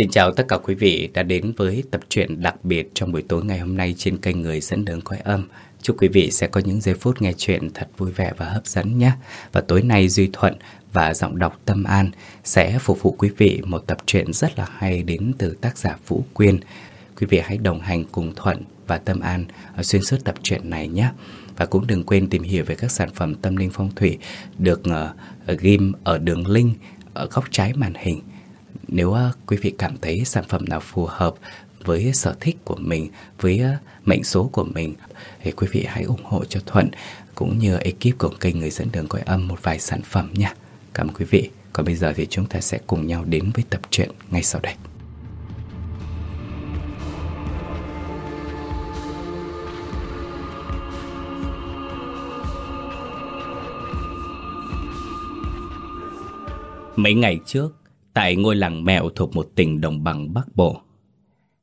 Xin chào tất cả quý vị đã đến với tập truyện đặc biệt trong buổi tối ngày hôm nay trên kênh Người dẫn đường quay âm. Chúc quý vị sẽ có những giây phút nghe chuyện thật vui vẻ và hấp dẫn nhé. Và tối nay Duy Thuận và giọng đọc Tâm An sẽ phục vụ quý vị một tập truyện rất là hay đến từ tác giả Vũ Quyên. Quý vị hãy đồng hành cùng Thuận và Tâm An xuyên suốt tập truyện này nhé. Và cũng đừng quên tìm hiểu về các sản phẩm tâm linh phong thủy được ờ, uh, ghim ở đường link ở góc trái màn hình. Nếu à, quý vị cảm thấy sản phẩm nào phù hợp với sở thích của mình, với à, mệnh số của mình thì quý vị hãy ủng hộ cho Thuận cũng như ekip của kênh Người dẫn đường cõi âm một vài sản phẩm nha. Cảm ơn quý vị. Còn bây giờ thì chúng ta sẽ cùng nhau đến với tập truyện ngay sau đây. Mấy ngày trước, tại ngôi làng mèo thuộc một tỉnh đồng bằng Bắc Bộ,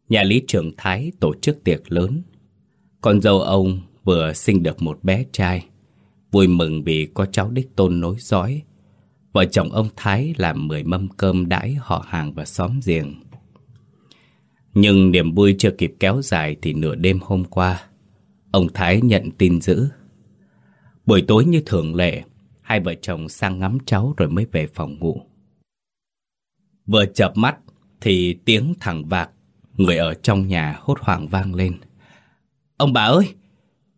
nhà lý trưởng Thái tổ chức tiệc lớn. Con dâu ông vừa sinh được một bé trai, vui mừng vì có cháu đích tôn nối dõi. Vợ chồng ông Thái làm mười mâm cơm đãi họ hàng và xóm giềng. Nhưng niềm vui chưa kịp kéo dài thì nửa đêm hôm qua, ông Thái nhận tin dữ. Buổi tối như thường lệ, hai vợ chồng sang ngắm cháu rồi mới về phòng ngủ. Vừa chợp mắt thì tiếng thằng vạc, người ở trong nhà hốt hoảng vang lên. Ông bà ơi,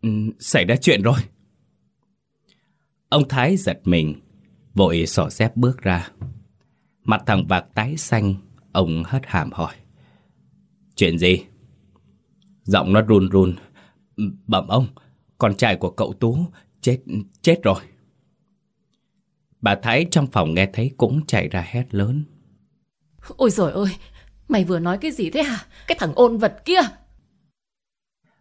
ừ, xảy ra chuyện rồi. Ông Thái giật mình, vội xỏ dép bước ra. Mặt thằng vạc tái xanh, ông hất hàm hỏi. Chuyện gì? Giọng nó run run. Ừ, bẩm ông, con trai của cậu Tú chết chết rồi. Bà Thái trong phòng nghe thấy cũng chạy ra hét lớn. Ôi giời ơi, mày vừa nói cái gì thế hả? Cái thằng ôn vật kia.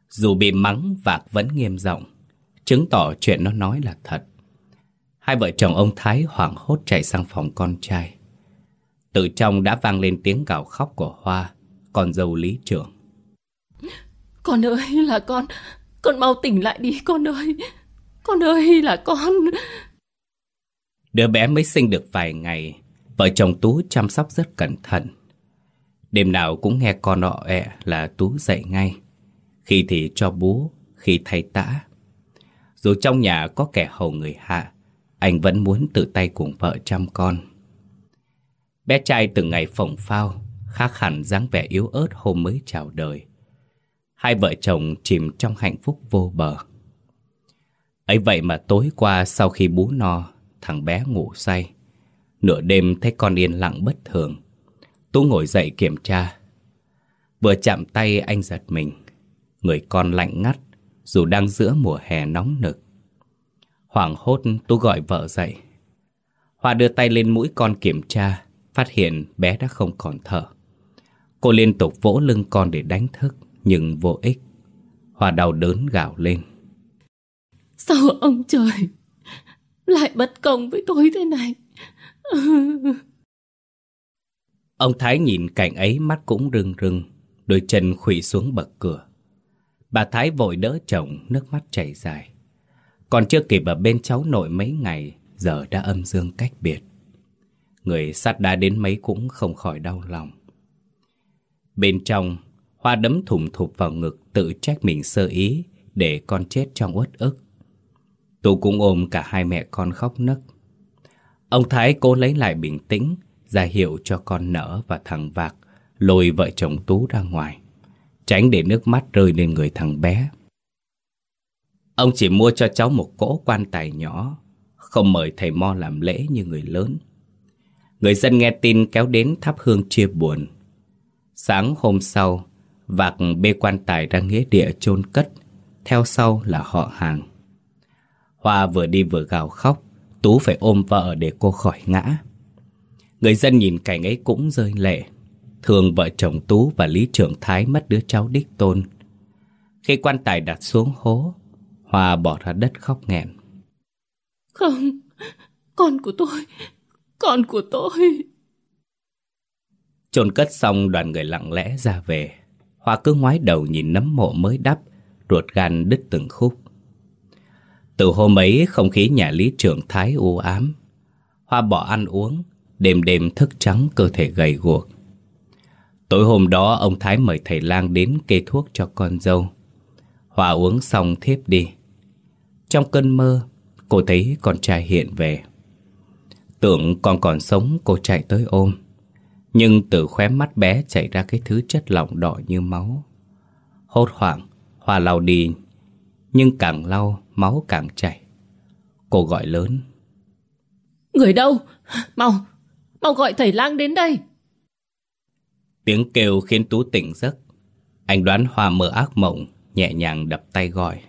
Dù bị mắng, Vạc vẫn nghiêm giọng chứng tỏ chuyện nó nói là thật. Hai vợ chồng ông Thái hoảng hốt chạy sang phòng con trai. Từ trong đã vang lên tiếng gào khóc của Hoa, con dâu lý trưởng. Con ơi là con, con mau tỉnh lại đi con ơi, con ơi là con. Đứa bé mới sinh được vài ngày, vợ chồng Tú chăm sóc rất cẩn thận. Đêm nào cũng nghe con nọ ẹ là Tú dậy ngay. Khi thì cho bú, khi thay tã. Dù trong nhà có kẻ hầu người hạ, anh vẫn muốn tự tay cùng vợ chăm con. Bé trai từng ngày phồng phao, khác hẳn dáng vẻ yếu ớt hôm mới chào đời. Hai vợ chồng chìm trong hạnh phúc vô bờ. ấy vậy mà tối qua sau khi bú no, thằng bé ngủ say. Nửa đêm thấy con yên lặng bất thường. Tú ngồi dậy kiểm tra. Vừa chạm tay anh giật mình. Người con lạnh ngắt, dù đang giữa mùa hè nóng nực. Hoảng hốt Tú gọi vợ dậy. Hoa đưa tay lên mũi con kiểm tra, phát hiện bé đã không còn thở. Cô liên tục vỗ lưng con để đánh thức, nhưng vô ích. Hoa đau đớn gào lên. Sao ông trời lại bất công với tôi thế này? ông Thái nhìn cảnh ấy mắt cũng rưng rưng, đôi chân khuỵu xuống bậc cửa. Bà Thái vội đỡ chồng, nước mắt chảy dài. Còn chưa kịp ở bên cháu nội mấy ngày, giờ đã âm dương cách biệt. Người sát đá đến mấy cũng không khỏi đau lòng. Bên trong, Hoa đấm thủng thụp vào ngực tự trách mình sơ ý để con chết trong uất ức. Tú cũng ôm cả hai mẹ con khóc nấc. Ông Thái cố lấy lại bình tĩnh, ra hiệu cho con nở và thằng Vạc lôi vợ chồng Tú ra ngoài, tránh để nước mắt rơi lên người thằng bé. Ông chỉ mua cho cháu một cỗ quan tài nhỏ, không mời thầy Mo làm lễ như người lớn. Người dân nghe tin kéo đến thắp hương chia buồn. Sáng hôm sau, Vạc bê quan tài ra nghĩa địa chôn cất, theo sau là họ hàng. Hoa vừa đi vừa gào khóc, Tú phải ôm vợ để cô khỏi ngã. Người dân nhìn cảnh ấy cũng rơi lệ. Thường vợ chồng Tú và Lý Trưởng Thái mất đứa cháu đích tôn. Khi quan tài đặt xuống hố, Hoa bỏ ra đất khóc nghẹn. Không, con của tôi, con của tôi. Chôn cất xong đoàn người lặng lẽ ra về. Hoa cứ ngoái đầu nhìn nấm mộ mới đắp, ruột gan đứt từng khúc. Từ hôm ấy không khí nhà lý trưởng thái u ám. Hoa bỏ ăn uống, đêm đêm thức trắng cơ thể gầy guộc. Tối hôm đó ông Thái mời thầy lang đến kê thuốc cho con dâu. Hòa uống xong thiếp đi. Trong cơn mơ, cô thấy con trai hiện về. Tưởng con còn sống cô chạy tới ôm. Nhưng từ khóe mắt bé chảy ra cái thứ chất lỏng đỏ như máu. Hốt hoảng, Hòa lau đi, nhưng càng lau, máu càng chảy. Cô gọi lớn. Người đâu? Mau, mau gọi thầy lang đến đây. Tiếng kêu khiến Tú tỉnh giấc. Anh đoán Hoa mơ ác mộng, nhẹ nhàng đập tay gọi.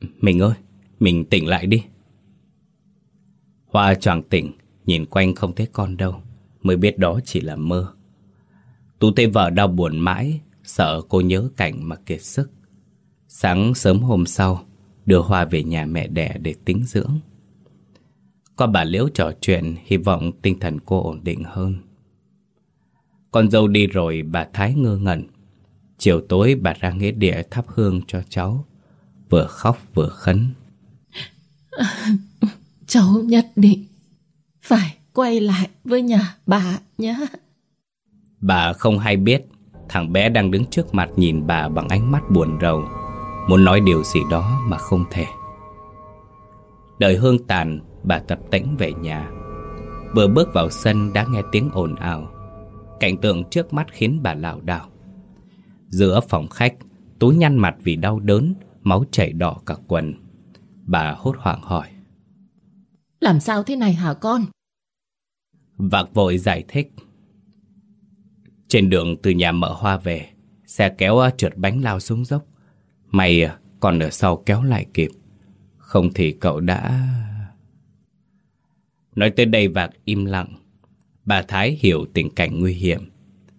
Mình ơi, mình tỉnh lại đi. Hoa choàng tỉnh, nhìn quanh không thấy con đâu, mới biết đó chỉ là mơ. Tú thấy vợ đau buồn mãi, sợ cô nhớ cảnh mà kiệt sức. Sáng sớm hôm sau, đưa Hoa về nhà mẹ đẻ để tính dưỡng. Có bà Liễu trò chuyện, hy vọng tinh thần cô ổn định hơn. Con dâu đi rồi bà Thái ngơ ngẩn. Chiều tối bà ra nghĩa địa thắp hương cho cháu, vừa khóc vừa khấn. cháu nhất định phải quay lại với nhà bà nhé. Bà không hay biết thằng bé đang đứng trước mặt nhìn bà bằng ánh mắt buồn rầu, muốn nói điều gì đó mà không thể. Đợi hương tàn, bà tập tĩnh về nhà. Vừa bước vào sân đã nghe tiếng ồn ào. Cảnh tượng trước mắt khiến bà lảo đảo. Giữa phòng khách, Tú nhăn mặt vì đau đớn, máu chảy đỏ cả quần. Bà hốt hoảng hỏi. Làm sao thế này hả con? Vạc vội giải thích. Trên đường từ nhà mợ hoa về, xe kéo trượt bánh lao xuống dốc. May à, còn ở sau kéo lại kịp. Không thì cậu đã... Nói tới đây Vạc im lặng. Bà Thái hiểu tình cảnh nguy hiểm.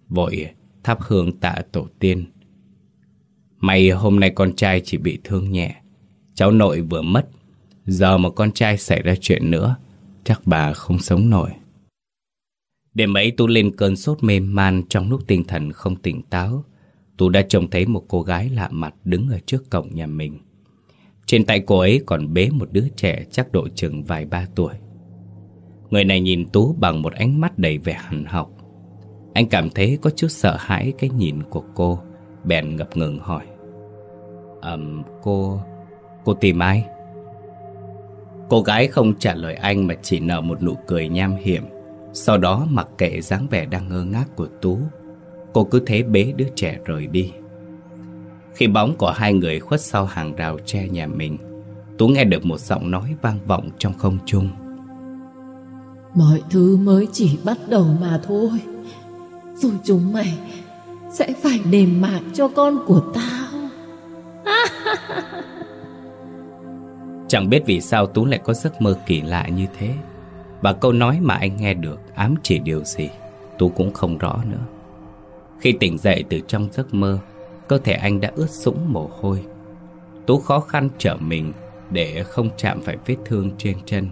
Vội thắp hương tạ tổ tiên. May hôm nay con trai chỉ bị thương nhẹ. Cháu nội vừa mất. Giờ mà con trai xảy ra chuyện nữa, chắc bà không sống nổi. Đêm ấy Tú lên cơn sốt mềm man trong lúc tinh thần không tỉnh táo. Tú đã trông thấy một cô gái lạ mặt đứng ở trước cổng nhà mình. Trên tay cô ấy còn bế một đứa trẻ chắc độ chừng vài ba tuổi. Người này nhìn Tú bằng một ánh mắt đầy vẻ hằn học. Anh cảm thấy có chút sợ hãi cái nhìn của cô, bèn ngập ngừng hỏi. Ừm, um, cô... cô tìm ai? Cô gái không trả lời anh mà chỉ nở một nụ cười nham hiểm. Sau đó mặc kệ dáng vẻ đang ngơ ngác của Tú, cô cứ thế bế đứa trẻ rời đi. Khi bóng của hai người khuất sau hàng rào tre nhà mình, Tú nghe được một giọng nói vang vọng trong không trung. Mọi thứ mới chỉ bắt đầu mà thôi Rồi chúng mày Sẽ phải đền mạng cho con của tao Chẳng biết vì sao Tú lại có giấc mơ kỳ lạ như thế Và câu nói mà anh nghe được ám chỉ điều gì Tú cũng không rõ nữa khi tỉnh dậy từ trong giấc mơ, Cơ thể anh đã ướt sũng mồ hôi. Tú khó khăn trở mình Để không chạm phải vết thương trên chân.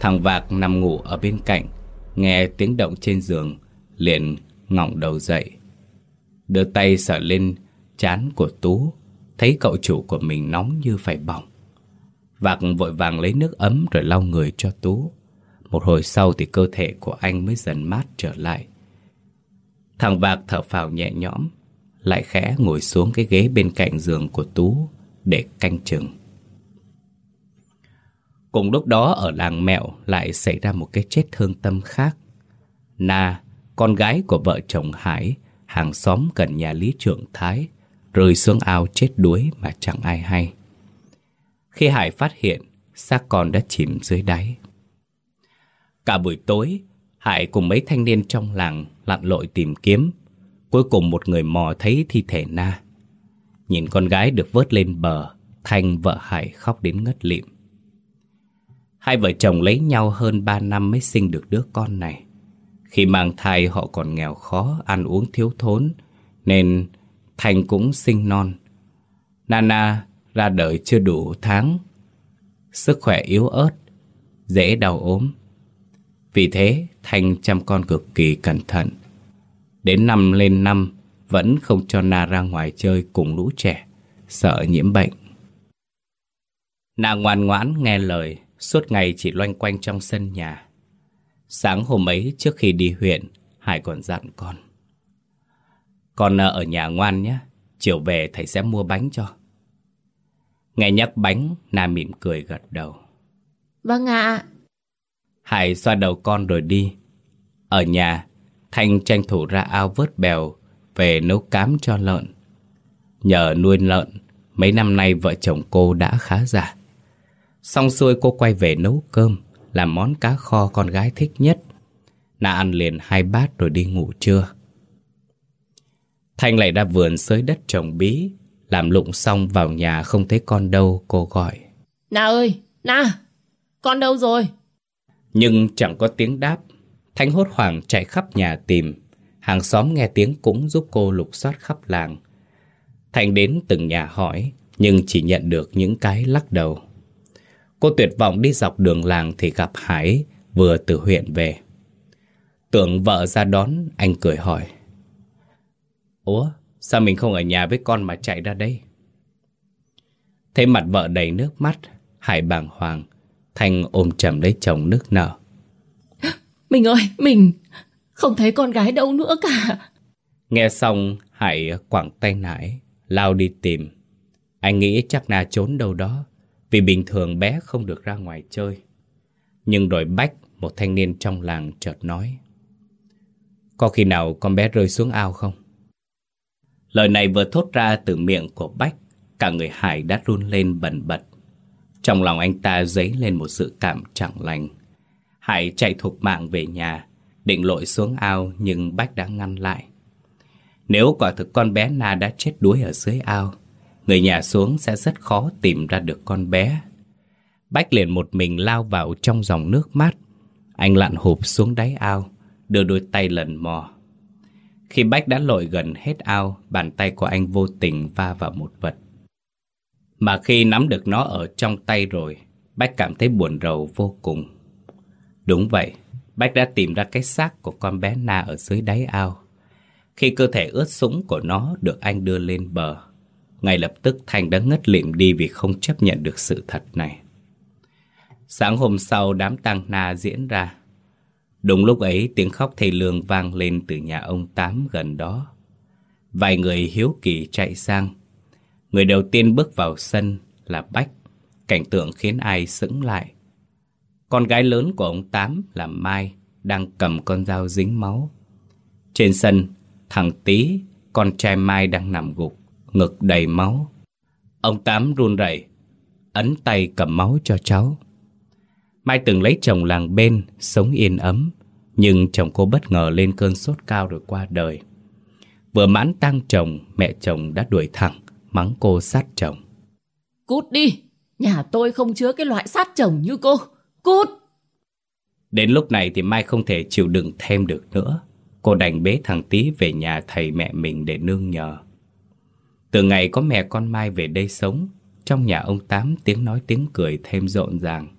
Thằng Vạc nằm ngủ ở bên cạnh, Nghe tiếng động trên giường, Liền ngỏng đầu dậy. Đưa tay sờ lên chán của Tú, Thấy cậu chủ của mình nóng như phải bỏng. Vạc vội vàng lấy nước ấm rồi lau người cho Tú. Một hồi sau thì cơ thể của anh mới dần mát trở lại. Thằng Vạc thở phào nhẹ nhõm Lại khẽ ngồi xuống cái ghế bên cạnh giường của Tú Để canh chừng Cùng lúc đó ở làng mẹo lại xảy ra một cái chết thương tâm khác. Na, con gái của vợ chồng Hải, hàng xóm gần nhà Lý Trưởng Thái, rơi xuống ao chết đuối mà chẳng ai hay. Khi Hải phát hiện, xác con đã chìm dưới đáy. Cả buổi tối, Hải cùng mấy thanh niên trong làng lặn lội tìm kiếm. Cuối cùng một người mò thấy thi thể Na. Nhìn con gái được vớt lên bờ, Thanh vợ Hải khóc đến ngất lịm. Hai vợ chồng lấy nhau hơn 3 năm mới sinh được đứa con này. Khi mang thai họ còn nghèo khó, ăn uống thiếu thốn, nên Thành cũng sinh non. Nana ra đời chưa đủ tháng, sức khỏe yếu ớt, dễ đau ốm. Vì thế, Thành chăm con cực kỳ cẩn thận. Đến năm lên năm, vẫn không cho Na ra ngoài chơi cùng lũ trẻ, sợ nhiễm bệnh. Na ngoan ngoãn nghe lời, Suốt ngày chỉ loanh quanh trong sân nhà Sáng hôm ấy trước khi đi huyện Hải còn dặn con Con ở nhà ngoan nhé, chiều về thầy sẽ mua bánh cho. Nghe nhắc bánh, Na mỉm cười gật đầu. Vâng ạ. Hải xoa đầu con rồi đi. Ở nhà, Thanh tranh thủ ra ao vớt bèo về nấu cám cho lợn. Nhờ nuôi lợn, mấy năm nay vợ chồng cô đã khá giả. Xong xuôi cô quay về nấu cơm, làm món cá kho con gái thích nhất. Na ăn liền hai bát rồi đi ngủ trưa. Thanh lại ra vườn xới đất trồng bí, làm lụng xong vào nhà không thấy con đâu, cô gọi. Na ơi, Na, con đâu rồi? Nhưng chẳng có tiếng đáp. Thanh hốt hoảng chạy khắp nhà tìm. Hàng xóm nghe tiếng cũng giúp cô lục soát khắp làng. Thanh đến từng nhà hỏi, nhưng chỉ nhận được những cái lắc đầu. Cô tuyệt vọng đi dọc đường làng thì gặp Hải vừa từ huyện về. Tưởng vợ ra đón, anh cười hỏi. Ủa, sao mình không ở nhà với con mà chạy ra đây? Thấy mặt vợ đầy nước mắt, Hải bàng hoàng, Thanh ôm chầm lấy chồng nước nở. Mình ơi, mình không thấy con gái đâu nữa cả. Nghe xong, Hải quảng tay nải, lao đi tìm. Anh nghĩ chắc Na trốn đâu đó, vì bình thường bé không được ra ngoài chơi. Nhưng rồi Bách, một thanh niên trong làng chợt nói. Có khi nào con bé rơi xuống ao không? Lời này vừa thốt ra từ miệng của Bách, cả người Hải đã run lên bần bật. Trong lòng anh ta dấy lên một sự cảm chẳng lành. Hải chạy thục mạng về nhà, định lội xuống ao nhưng Bách đã ngăn lại. Nếu quả thực con bé Na đã chết đuối ở dưới ao, người nhà xuống sẽ rất khó tìm ra được con bé. Bách liền một mình lao vào trong dòng nước mát. Anh lặn hụp xuống đáy ao, đưa đôi tay lần mò. Khi Bách đã lội gần hết ao, bàn tay của anh vô tình va vào một vật. Mà khi nắm được nó ở trong tay rồi, Bách cảm thấy buồn rầu vô cùng. Đúng vậy, Bách đã tìm ra cái xác của con bé Na ở dưới đáy ao. Khi cơ thể ướt sũng của nó được anh đưa lên bờ, ngay lập tức Thành đã ngất lịm đi vì không chấp nhận được sự thật này. Sáng hôm sau đám tang Na diễn ra. Đúng lúc ấy tiếng khóc thầy lương vang lên từ nhà ông Tám gần đó. Vài người hiếu kỳ chạy sang. Người đầu tiên bước vào sân là Bách. Cảnh tượng khiến ai sững lại. Con gái lớn của ông Tám là Mai đang cầm con dao dính máu. Trên sân, thằng Tý, con trai Mai đang nằm gục, ngực đầy máu. Ông Tám run rẩy, ấn tay cầm máu cho cháu. Mai từng lấy chồng làng bên, sống yên ấm, nhưng chồng cô bất ngờ lên cơn sốt cao rồi qua đời. Vừa mãn tang chồng, mẹ chồng đã đuổi thẳng, mắng cô sát chồng. Cút đi, nhà tôi không chứa cái loại sát chồng như cô. Cút! Đến lúc này thì Mai không thể chịu đựng thêm được nữa. Cô đành bế thằng Tý về nhà thầy mẹ mình để nương nhờ. Từ ngày có mẹ con Mai về đây sống, trong nhà ông Tám tiếng nói tiếng cười thêm rộn ràng.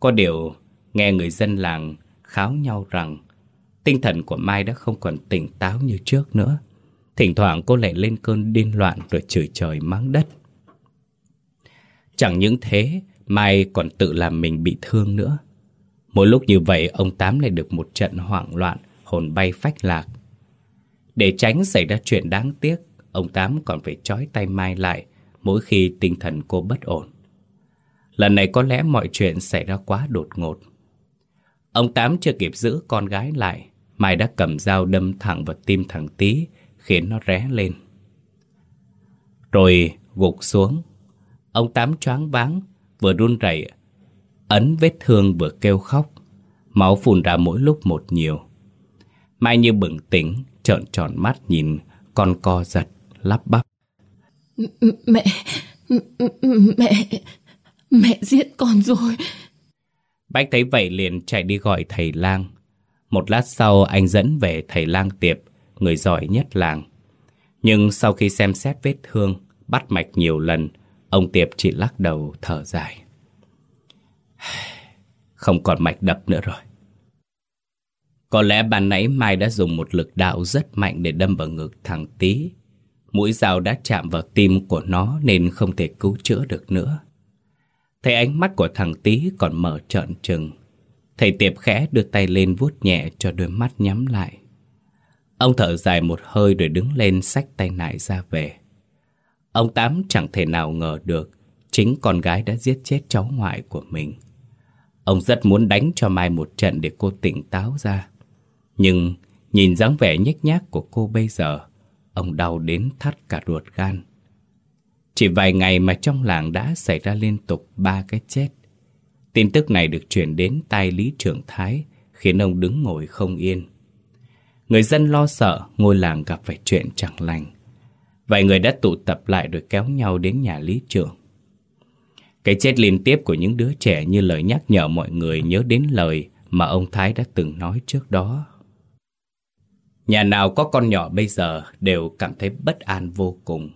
Có điều, nghe người dân làng kháo nhau rằng tinh thần của Mai đã không còn tỉnh táo như trước nữa. Thỉnh thoảng cô lại lên cơn điên loạn rồi chửi trời mắng đất. Chẳng những thế, Mai còn tự làm mình bị thương nữa. Mỗi lúc như vậy, ông Tám lại được một trận hoảng loạn, hồn bay phách lạc. Để tránh xảy ra chuyện đáng tiếc, ông Tám còn phải trói tay Mai lại mỗi khi tinh thần cô bất ổn. Lần này có lẽ mọi chuyện xảy ra quá đột ngột. Ông Tám chưa kịp giữ con gái lại, Mai đã cầm dao đâm thẳng vào tim thằng Tý, khiến nó ré lên. Rồi gục xuống, ông Tám choáng váng, vừa run rẩy, ấn vết thương vừa kêu khóc, máu phun ra mỗi lúc một nhiều. Mai như bừng tỉnh, trợn tròn mắt nhìn con co giật, lắp bắp. Mẹ, mẹ, mẹ giết con rồi. Bách thấy vậy liền chạy đi gọi thầy lang. Một lát sau anh dẫn về thầy lang tiệp, người giỏi nhất làng. Nhưng sau khi xem xét vết thương, bắt mạch nhiều lần, ông tiệp chỉ lắc đầu, thở dài. Không còn mạch đập nữa rồi. Có lẽ ban nãy Mai đã dùng một lực đạo rất mạnh để đâm vào ngực thằng Tý. Mũi dao đã chạm vào tim của nó nên không thể cứu chữa được nữa. Thấy ánh mắt của thằng Tý còn mở trợn trừng. Thầy Tiệp khẽ đưa tay lên vuốt nhẹ cho đôi mắt nhắm lại. Ông thở dài một hơi rồi đứng lên xách tay nại ra về. Ông Tám chẳng thể nào ngờ được chính con gái đã giết chết cháu ngoại của mình. Ông rất muốn đánh cho Mai một trận để cô tỉnh táo ra. Nhưng nhìn dáng vẻ nhếch nhác của cô bây giờ, ông đau đến thắt cả ruột gan. Chỉ vài ngày mà trong làng đã xảy ra liên tục ba cái chết. Tin tức này được chuyển đến tai Lý Trưởng Thái, khiến ông đứng ngồi không yên. Người dân lo sợ ngôi làng gặp phải chuyện chẳng lành. Vài người đã tụ tập lại rồi kéo nhau đến nhà Lý Trưởng. Cái chết liên tiếp của những đứa trẻ như lời nhắc nhở mọi người nhớ đến lời mà ông Thái đã từng nói trước đó. Nhà nào có con nhỏ bây giờ đều cảm thấy bất an vô cùng,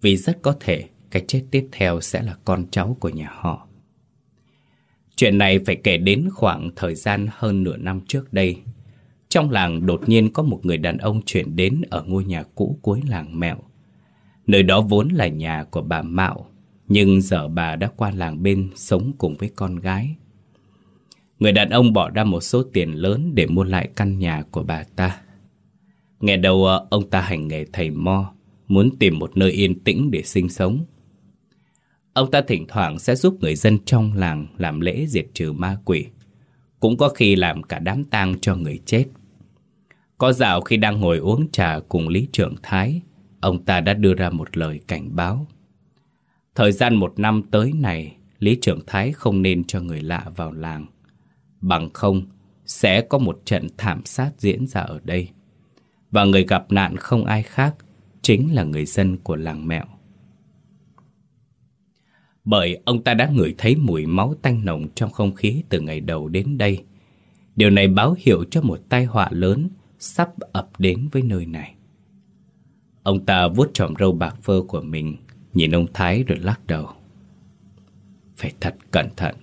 vì rất có thể cái chết tiếp theo sẽ là con cháu của nhà họ. Chuyện này phải kể đến khoảng thời gian hơn nửa năm trước đây. Trong làng đột nhiên có một người đàn ông chuyển đến ở ngôi nhà cũ cuối làng Mẹo. Nơi đó vốn là nhà của bà Mạo, nhưng giờ bà đã qua làng bên sống cùng với con gái. Người đàn ông bỏ ra một số tiền lớn để mua lại căn nhà của bà ta. Nghe đầu ờ, ông ta hành nghề thầy mo, muốn tìm một nơi yên tĩnh để sinh sống. Ông ta thỉnh thoảng sẽ giúp người dân trong làng làm lễ diệt trừ ma quỷ. Cũng có khi làm cả đám tang cho người chết. Có dạo khi đang ngồi uống trà cùng Lý Trưởng Thái, ông ta đã đưa ra một lời cảnh báo. Thời gian một năm tới này, Lý Trưởng Thái không nên cho người lạ vào làng. Bằng không, sẽ có một trận thảm sát diễn ra ở đây. Và người gặp nạn không ai khác, chính là người dân của làng mẹo. Bởi ông ta đã ngửi thấy mùi máu tanh nồng trong không khí từ ngày đầu đến đây. Điều này báo hiệu cho một tai họa lớn sắp ập đến với nơi này. Ông ta vuốt trọm râu bạc phơ của mình, nhìn ông Thái rồi lắc đầu. Phải thật cẩn thận.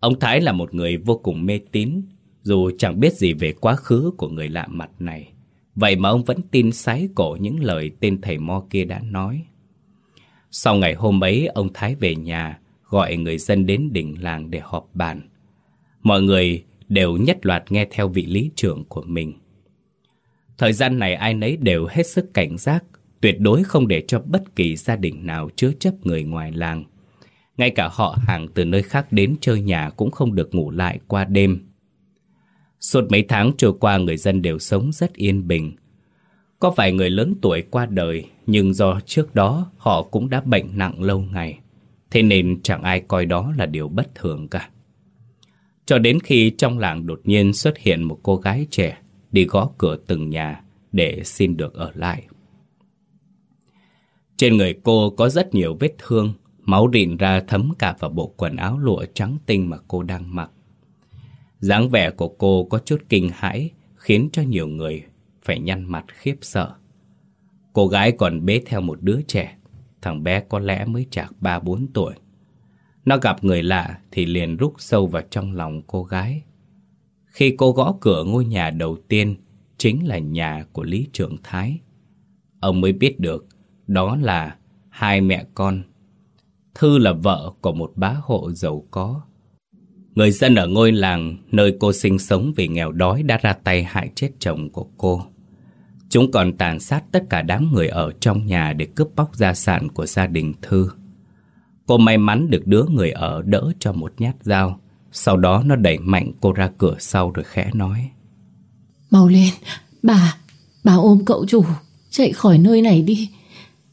Ông Thái là một người vô cùng mê tín, dù chẳng biết gì về quá khứ của người lạ mặt này. Vậy mà ông vẫn tin sái cổ những lời tên thầy Mo kia đã nói. Sau ngày hôm ấy, ông Thái về nhà, gọi người dân đến đỉnh làng để họp bàn. Mọi người đều nhất loạt nghe theo vị lý trưởng của mình. Thời gian này ai nấy đều hết sức cảnh giác, tuyệt đối không để cho bất kỳ gia đình nào chứa chấp người ngoài làng. Ngay cả họ hàng từ nơi khác đến chơi nhà cũng không được ngủ lại qua đêm. Suốt mấy tháng trôi qua người dân đều sống rất yên bình. Có vài người lớn tuổi qua đời nhưng do trước đó họ cũng đã bệnh nặng lâu ngày. Thế nên chẳng ai coi đó là điều bất thường cả. Cho đến khi trong làng đột nhiên xuất hiện một cô gái trẻ đi gõ cửa từng nhà để xin được ở lại. Trên người cô có rất nhiều vết thương, máu rịn ra thấm cả vào bộ quần áo lụa trắng tinh mà cô đang mặc. dáng vẻ của cô có chút kinh hãi khiến cho nhiều người phải nhăn mặt khiếp sợ. Cô gái còn bế theo một đứa trẻ, thằng bé có lẽ mới chạc 3-4 tuổi. Nó gặp người lạ thì liền rút sâu vào trong lòng cô gái. Khi cô gõ cửa ngôi nhà đầu tiên chính là nhà của Lý Trường Thái. Ông mới biết được đó là hai mẹ con. Thư là vợ của một bá hộ giàu có. Người dân ở ngôi làng nơi cô sinh sống vì nghèo đói đã ra tay hại chết chồng của cô. Chúng còn tàn sát tất cả đám người ở trong nhà để cướp bóc gia sản của gia đình Thư. Cô may mắn được đứa người ở đỡ cho một nhát dao. Sau đó nó đẩy mạnh cô ra cửa sau rồi khẽ nói. Mau lên, bà, bà ôm cậu chủ, chạy khỏi nơi này đi.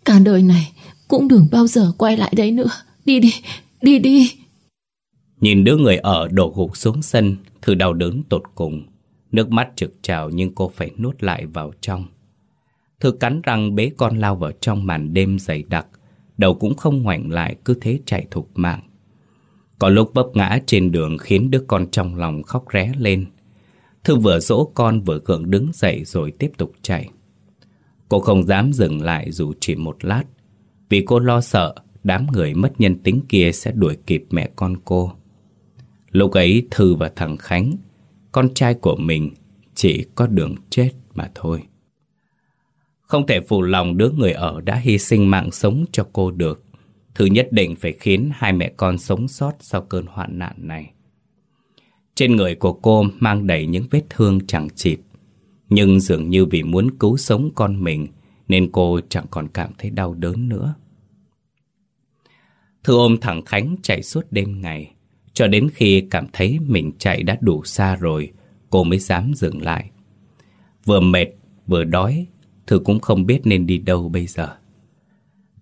Cả đời này cũng đừng bao giờ quay lại đấy nữa. Đi đi, đi đi. Nhìn đứa người ở đổ gục xuống sân, Thư đau đớn tột cùng. Nước mắt trực trào nhưng cô phải nuốt lại vào trong. Thư cắn răng bế con lao vào trong màn đêm dày đặc, đầu cũng không ngoảnh lại cứ thế chạy thục mạng. Có lúc vấp ngã trên đường khiến đứa con trong lòng khóc ré lên. Thư vừa dỗ con vừa gượng đứng dậy rồi tiếp tục chạy. Cô không dám dừng lại dù chỉ một lát, vì cô lo sợ đám người mất nhân tính kia sẽ đuổi kịp mẹ con cô. Lúc ấy Thư và thằng Khánh con trai của mình chỉ có đường chết mà thôi. Không thể phụ lòng đứa người ở đã hy sinh mạng sống cho cô được. Thứ nhất định phải khiến hai mẹ con sống sót sau cơn hoạn nạn này. Trên người của cô mang đầy những vết thương chẳng chịt. Nhưng dường như vì muốn cứu sống con mình Nên cô chẳng còn cảm thấy đau đớn nữa Thư ôm thằng Khánh chạy suốt đêm ngày, Cho đến khi cảm thấy mình chạy đã đủ xa rồi, Cô mới dám dừng lại Vừa mệt, vừa đói, Thư cũng không biết nên đi đâu bây giờ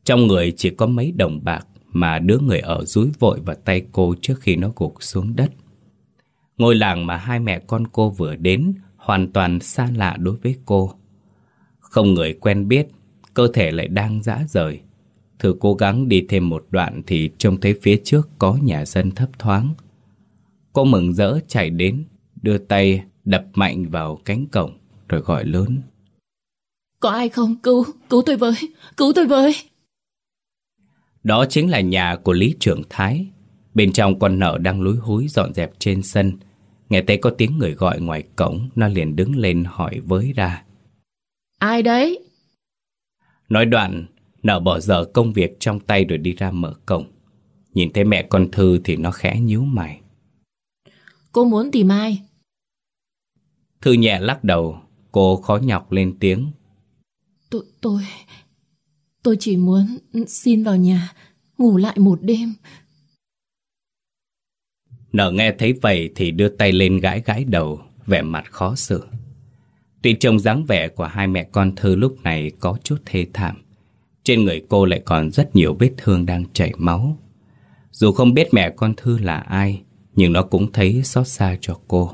trong người chỉ có mấy đồng bạc Mà đứa người ở rúi vội vào tay cô trước khi nó gục xuống đất. Ngôi làng mà hai mẹ con cô vừa đến Hoàn toàn xa lạ đối với cô. Không người quen biết Cơ thể lại đang dã rời. Thử cố gắng đi thêm một đoạn Thì trông thấy phía trước có nhà dân thấp thoáng. Cô mừng rỡ chạy đến Đưa tay đập mạnh vào cánh cổng Rồi gọi lớn. Có ai không? Cứu, cứu tôi với, cứu tôi với. Đó chính là nhà của Lý Trưởng Thái. Bên trong con nợ đang lúi húi dọn dẹp trên sân. Nghe thấy có tiếng người gọi ngoài cổng Nó liền đứng lên hỏi với ra. Ai đấy? Nói đoạn Nợ bỏ dở công việc trong tay rồi đi ra mở cổng. Nhìn thấy mẹ con Thư thì nó khẽ nhíu mày. Cô muốn tìm ai? Thư nhẹ lắc đầu Cô khó nhọc lên tiếng. Tôi, tôi, tôi chỉ muốn xin vào nhà, Ngủ lại một đêm. Nợ nghe thấy vậy thì đưa tay lên gãi gãi đầu, Vẻ mặt khó xử. Tuy trông dáng vẻ của hai mẹ con Thư lúc này có chút thê thảm, Trên người cô lại còn rất nhiều vết thương đang chảy máu. Dù không biết mẹ con Thư là ai, Nhưng nó cũng thấy xót xa cho cô.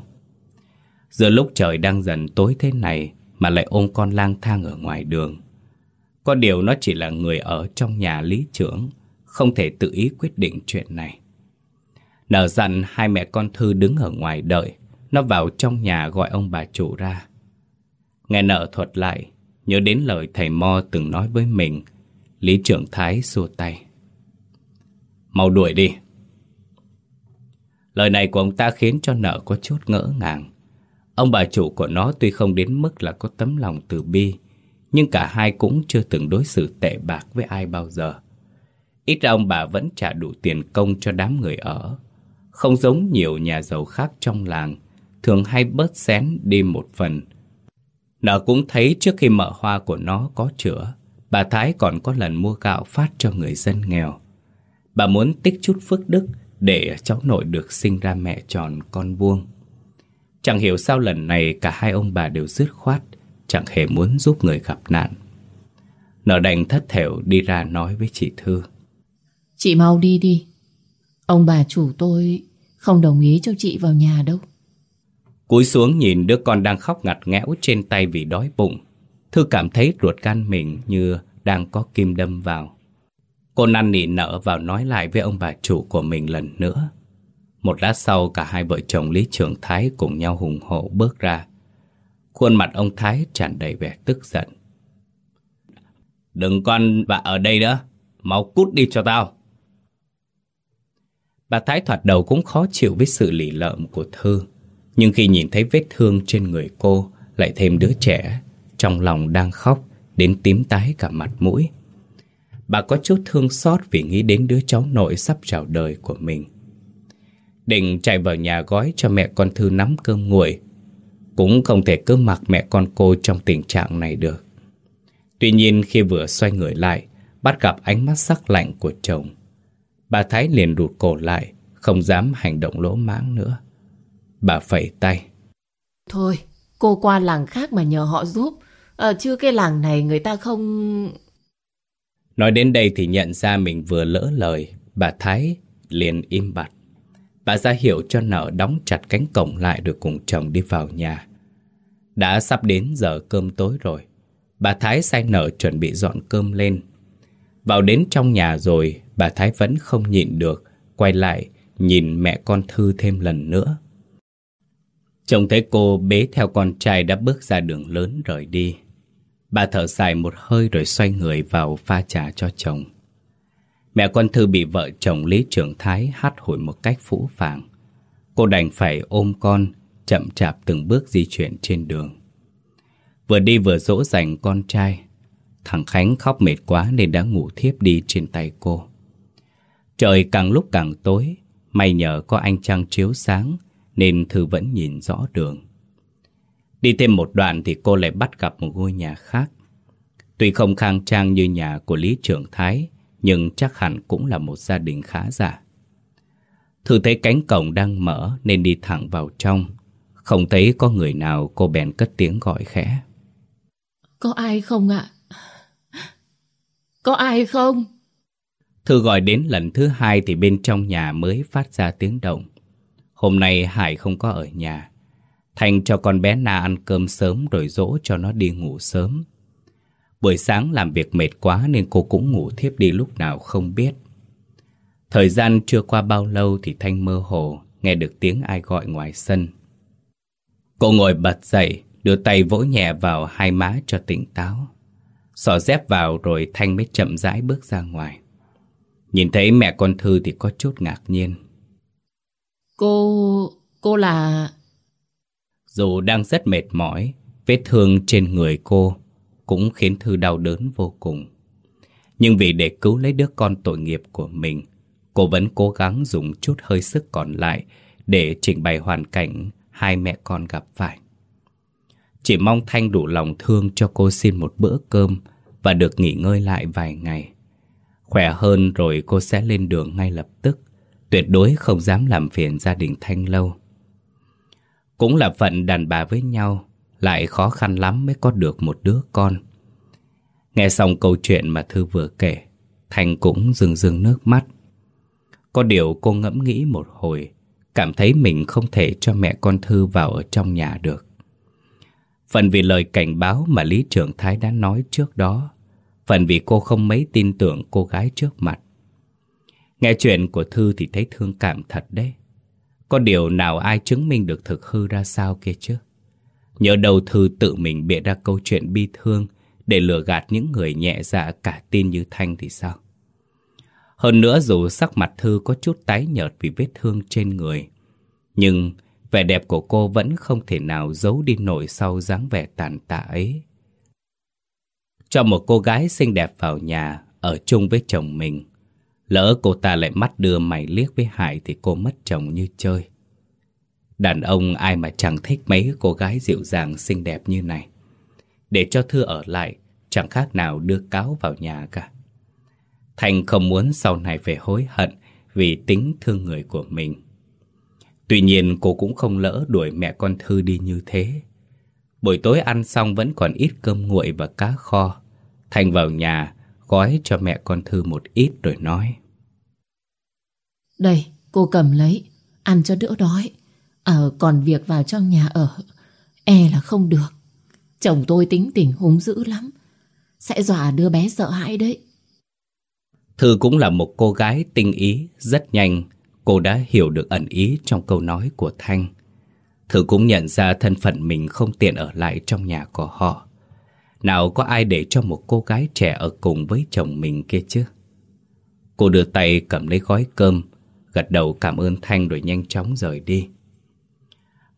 Giữa lúc trời đang dần tối thế này Mà lại ôm con lang thang ở ngoài đường có điều nó chỉ là người ở trong nhà lý trưởng, Không thể tự ý quyết định chuyện này. Nở dặn hai mẹ con Thư đứng ở ngoài đợi, Nó vào trong nhà gọi ông bà chủ ra. Nghe nợ thuật lại, Nhớ đến lời thầy Mo từng nói với mình, Lý trưởng Thái xua tay. Mau đuổi đi. Lời này của ông ta khiến cho nợ có chút ngỡ ngàng. Ông bà chủ của nó tuy không đến mức là có tấm lòng từ bi nhưng cả hai cũng chưa từng đối xử tệ bạc với ai bao giờ. Ít ra ông bà vẫn trả đủ tiền công cho đám người ở. Không giống nhiều nhà giàu khác trong làng, Thường hay bớt xén đi một phần. Nợ cũng thấy trước khi mở hoa của nó có chữa, Bà Thái còn có lần mua gạo phát cho người dân nghèo. Bà muốn tích chút phước đức Để cháu nội được sinh ra mẹ tròn con vuông. Chẳng hiểu sao lần này cả hai ông bà đều dứt khoát. Chẳng hề muốn giúp người gặp nạn. Nợ đành thất thểu đi ra nói với chị Thư. Chị mau đi đi. Ông bà chủ tôi không đồng ý cho chị vào nhà đâu. Cúi xuống nhìn đứa con đang khóc ngặt nghẽo trên tay vì đói bụng. Thư cảm thấy ruột gan mình như đang có kim đâm vào. Cô năn nỉ nợ vào nói lại với ông bà chủ của mình lần nữa. Một lát sau cả hai vợ chồng Lý Trường Thái cùng nhau hùng hổ bước ra Khuôn mặt ông Thái tràn đầy vẻ tức giận. Đừng con bà ở đây nữa, Mau cút đi cho tao. Bà Thái thoạt đầu cũng khó chịu với sự lì lợm của Thư, Nhưng khi nhìn thấy vết thương trên người cô, Lại thêm đứa trẻ, Trong lòng đang khóc, Đến tím tái cả mặt mũi. Bà có chút thương xót vì nghĩ đến đứa cháu nội sắp chào đời của mình. Định chạy vào nhà gói cho mẹ con Thư nắm cơm nguội cũng không thể cứ mặc mẹ con cô trong tình trạng này được. Tuy nhiên khi vừa xoay người lại Bắt gặp ánh mắt sắc lạnh của chồng Bà Thái liền rụt cổ lại Không dám hành động lỗ mãng nữa. Bà phẩy tay. Thôi cô qua làng khác mà nhờ họ giúp. Ờ chứ cái làng này người ta không Nói đến đây thì nhận ra mình vừa lỡ lời Bà Thái liền im bặt Bà ra hiệu cho nợ đóng chặt cánh cổng lại Rồi cùng chồng đi vào nhà. Đã sắp đến giờ cơm tối rồi. Bà Thái sai nợ chuẩn bị dọn cơm lên. Vào đến trong nhà rồi, Bà Thái vẫn không nhịn được, Quay lại nhìn mẹ con Thư thêm lần nữa. Trông thấy cô bế theo con trai đã bước ra đường lớn rời đi. Bà thở dài một hơi rồi xoay người vào pha trà cho chồng. Mẹ con Thư bị vợ chồng Lý Trường Thái hát hồi một cách phũ phàng. Cô đành phải ôm con Chậm chạp từng bước di chuyển trên đường. Vừa đi vừa dỗ dành con trai. Thằng Khánh khóc mệt quá nên đã ngủ thiếp đi trên tay cô. Trời càng lúc càng tối May nhờ có anh trăng chiếu sáng Nên Thư vẫn nhìn rõ đường. Đi thêm một đoạn thì cô lại bắt gặp một ngôi nhà khác. Tuy không khang trang như nhà của Lý Trưởng Thái, nhưng chắc hẳn cũng là một gia đình khá giả. Thư thấy cánh cổng đang mở nên đi thẳng vào trong. Không thấy có người nào cô bèn cất tiếng gọi khẽ. Có ai không ạ? Có ai không? Thư gọi đến lần thứ hai thì bên trong nhà mới phát ra tiếng động. Hôm nay Hải không có ở nhà. Thành cho con bé Na ăn cơm sớm rồi dỗ cho nó đi ngủ sớm. Buổi sáng làm việc mệt quá nên cô cũng ngủ thiếp đi lúc nào không biết. Thời gian chưa qua bao lâu thì Thanh mơ hồ nghe được tiếng ai gọi ngoài sân. Cô ngồi bật dậy, đưa tay vỗ nhẹ vào hai má cho tỉnh táo. Xỏ dép vào rồi Thanh mới chậm rãi bước ra ngoài. Nhìn thấy mẹ con Thư thì có chút ngạc nhiên. Cô... cô là... Dù đang rất mệt mỏi, vết thương trên người cô cũng khiến Thư đau đớn vô cùng. Nhưng vì để cứu lấy đứa con tội nghiệp của mình, cô vẫn cố gắng dùng chút hơi sức còn lại để trình bày hoàn cảnh hai mẹ con gặp phải. Chỉ mong Thanh đủ lòng thương cho cô xin một bữa cơm và được nghỉ ngơi lại vài ngày. Khỏe hơn rồi cô sẽ lên đường ngay lập tức, tuyệt đối không dám làm phiền gia đình Thanh lâu. Cũng là phận đàn bà với nhau, lại khó khăn lắm mới có được một đứa con. Nghe xong câu chuyện mà Thư vừa kể, thành cũng rừng rừng nước mắt. Có điều cô ngẫm nghĩ một hồi, cảm thấy mình không thể cho mẹ con Thư vào ở trong nhà được. Phần vì lời cảnh báo mà Lý Trưởng Thái đã nói trước đó, phần vì cô không mấy tin tưởng cô gái trước mặt. Nghe chuyện của Thư thì thấy thương cảm thật đấy. Có điều nào ai chứng minh được thực hư ra sao kia chứ? Nhớ đầu Thư tự mình bịa ra câu chuyện bi thương để lừa gạt những người nhẹ dạ cả tin như Thanh thì sao? Hơn nữa dù sắc mặt Thư có chút tái nhợt vì vết thương trên người, nhưng vẻ đẹp của cô vẫn không thể nào giấu đi nổi sau dáng vẻ tàn tạ ấy. Cho một cô gái xinh đẹp vào nhà, ở chung với chồng mình, lỡ cô ta lại mắt đưa mày liếc với Hải thì cô mất chồng như chơi. Đàn ông ai mà chẳng thích mấy cô gái dịu dàng xinh đẹp như này. Để cho Thư ở lại, chẳng khác nào đưa cáo vào nhà cả. Thành không muốn sau này phải hối hận vì tính thương người của mình. Tuy nhiên cô cũng không lỡ đuổi mẹ con Thư đi như thế. Buổi tối ăn xong vẫn còn ít cơm nguội và cá kho. Thành vào nhà, gói cho mẹ con Thư một ít rồi nói. Đây, cô cầm lấy, ăn cho đỡ đói. Ờ, còn việc vào trong nhà ở, e là không được. Chồng tôi tính tình húng dữ lắm, sẽ dọa đứa bé sợ hãi đấy. Thư cũng là một cô gái tinh ý, rất nhanh, cô đã hiểu được ẩn ý trong câu nói của Thanh. Thư cũng nhận ra thân phận mình không tiện ở lại trong nhà của họ. Nào có ai để cho một cô gái trẻ ở cùng với chồng mình kia chứ? Cô đưa tay cầm lấy gói cơm, gật đầu cảm ơn Thanh rồi nhanh chóng rời đi.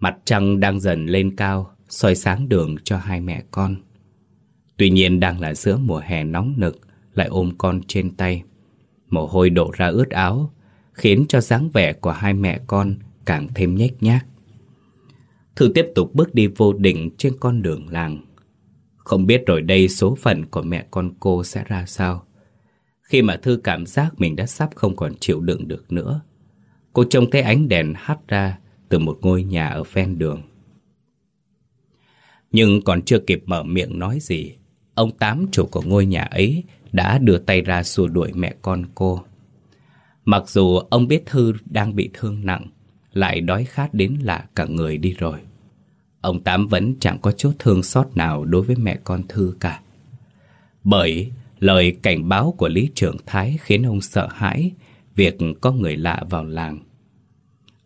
Mặt trăng đang dần lên cao, soi sáng đường cho hai mẹ con. Tuy nhiên đang là giữa mùa hè nóng nực, lại ôm con trên tay. Mồ hôi đổ ra ướt áo, khiến cho dáng vẻ của hai mẹ con càng thêm nhếch nhác. Thư tiếp tục bước đi vô định trên con đường làng. Không biết rồi đây số phận của mẹ con cô sẽ ra sao. Khi mà Thư cảm giác mình đã sắp không còn chịu đựng được nữa. Cô trông thấy ánh đèn hắt ra từ một ngôi nhà ở ven đường. Nhưng còn chưa kịp mở miệng nói gì, ông Tám chủ của ngôi nhà ấy đã đưa tay ra xua đuổi mẹ con cô. Mặc dù ông biết Thư đang bị thương nặng, lại đói khát đến lạ cả người đi rồi. Ông Tám vẫn chẳng có chút thương xót nào đối với mẹ con Thư cả. Bởi lời cảnh báo của Lý Trưởng Thái khiến ông sợ hãi việc có người lạ vào làng.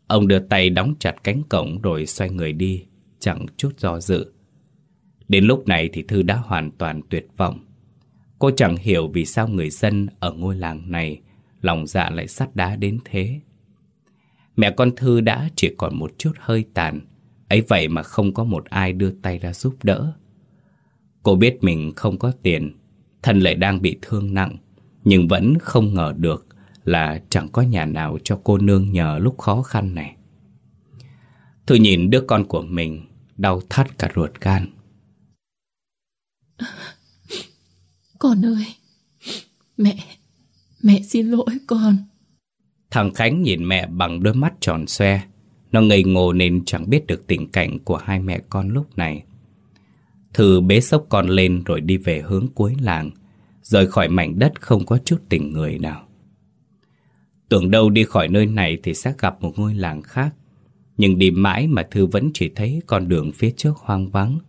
Ông đưa tay đóng chặt cánh cổng rồi xoay người đi, chẳng chút do dự. Đến lúc này thì Thư đã hoàn toàn tuyệt vọng. Cô chẳng hiểu vì sao người dân ở ngôi làng này lòng dạ lại sắt đá đến thế. Mẹ con Thư đã chỉ còn một chút hơi tàn, ấy vậy mà không có một ai đưa tay ra giúp đỡ. Cô biết mình không có tiền, thân lại đang bị thương nặng, nhưng vẫn không ngờ được là chẳng có nhà nào cho cô nương nhờ lúc khó khăn này. Thư nhìn đứa con của mình, đau thắt cả ruột gan. Con ơi, mẹ, mẹ xin lỗi con. Thằng Khánh nhìn mẹ bằng đôi mắt tròn xoe. Nó ngây ngô nên chẳng biết được tình cảnh của hai mẹ con lúc này. Thư bế sốc con lên rồi đi về hướng cuối làng, rời khỏi mảnh đất không có chút tình người nào. Tưởng đâu đi khỏi nơi này thì sẽ gặp một ngôi làng khác. Nhưng đi mãi mà Thư vẫn chỉ thấy con đường phía trước hoang vắng.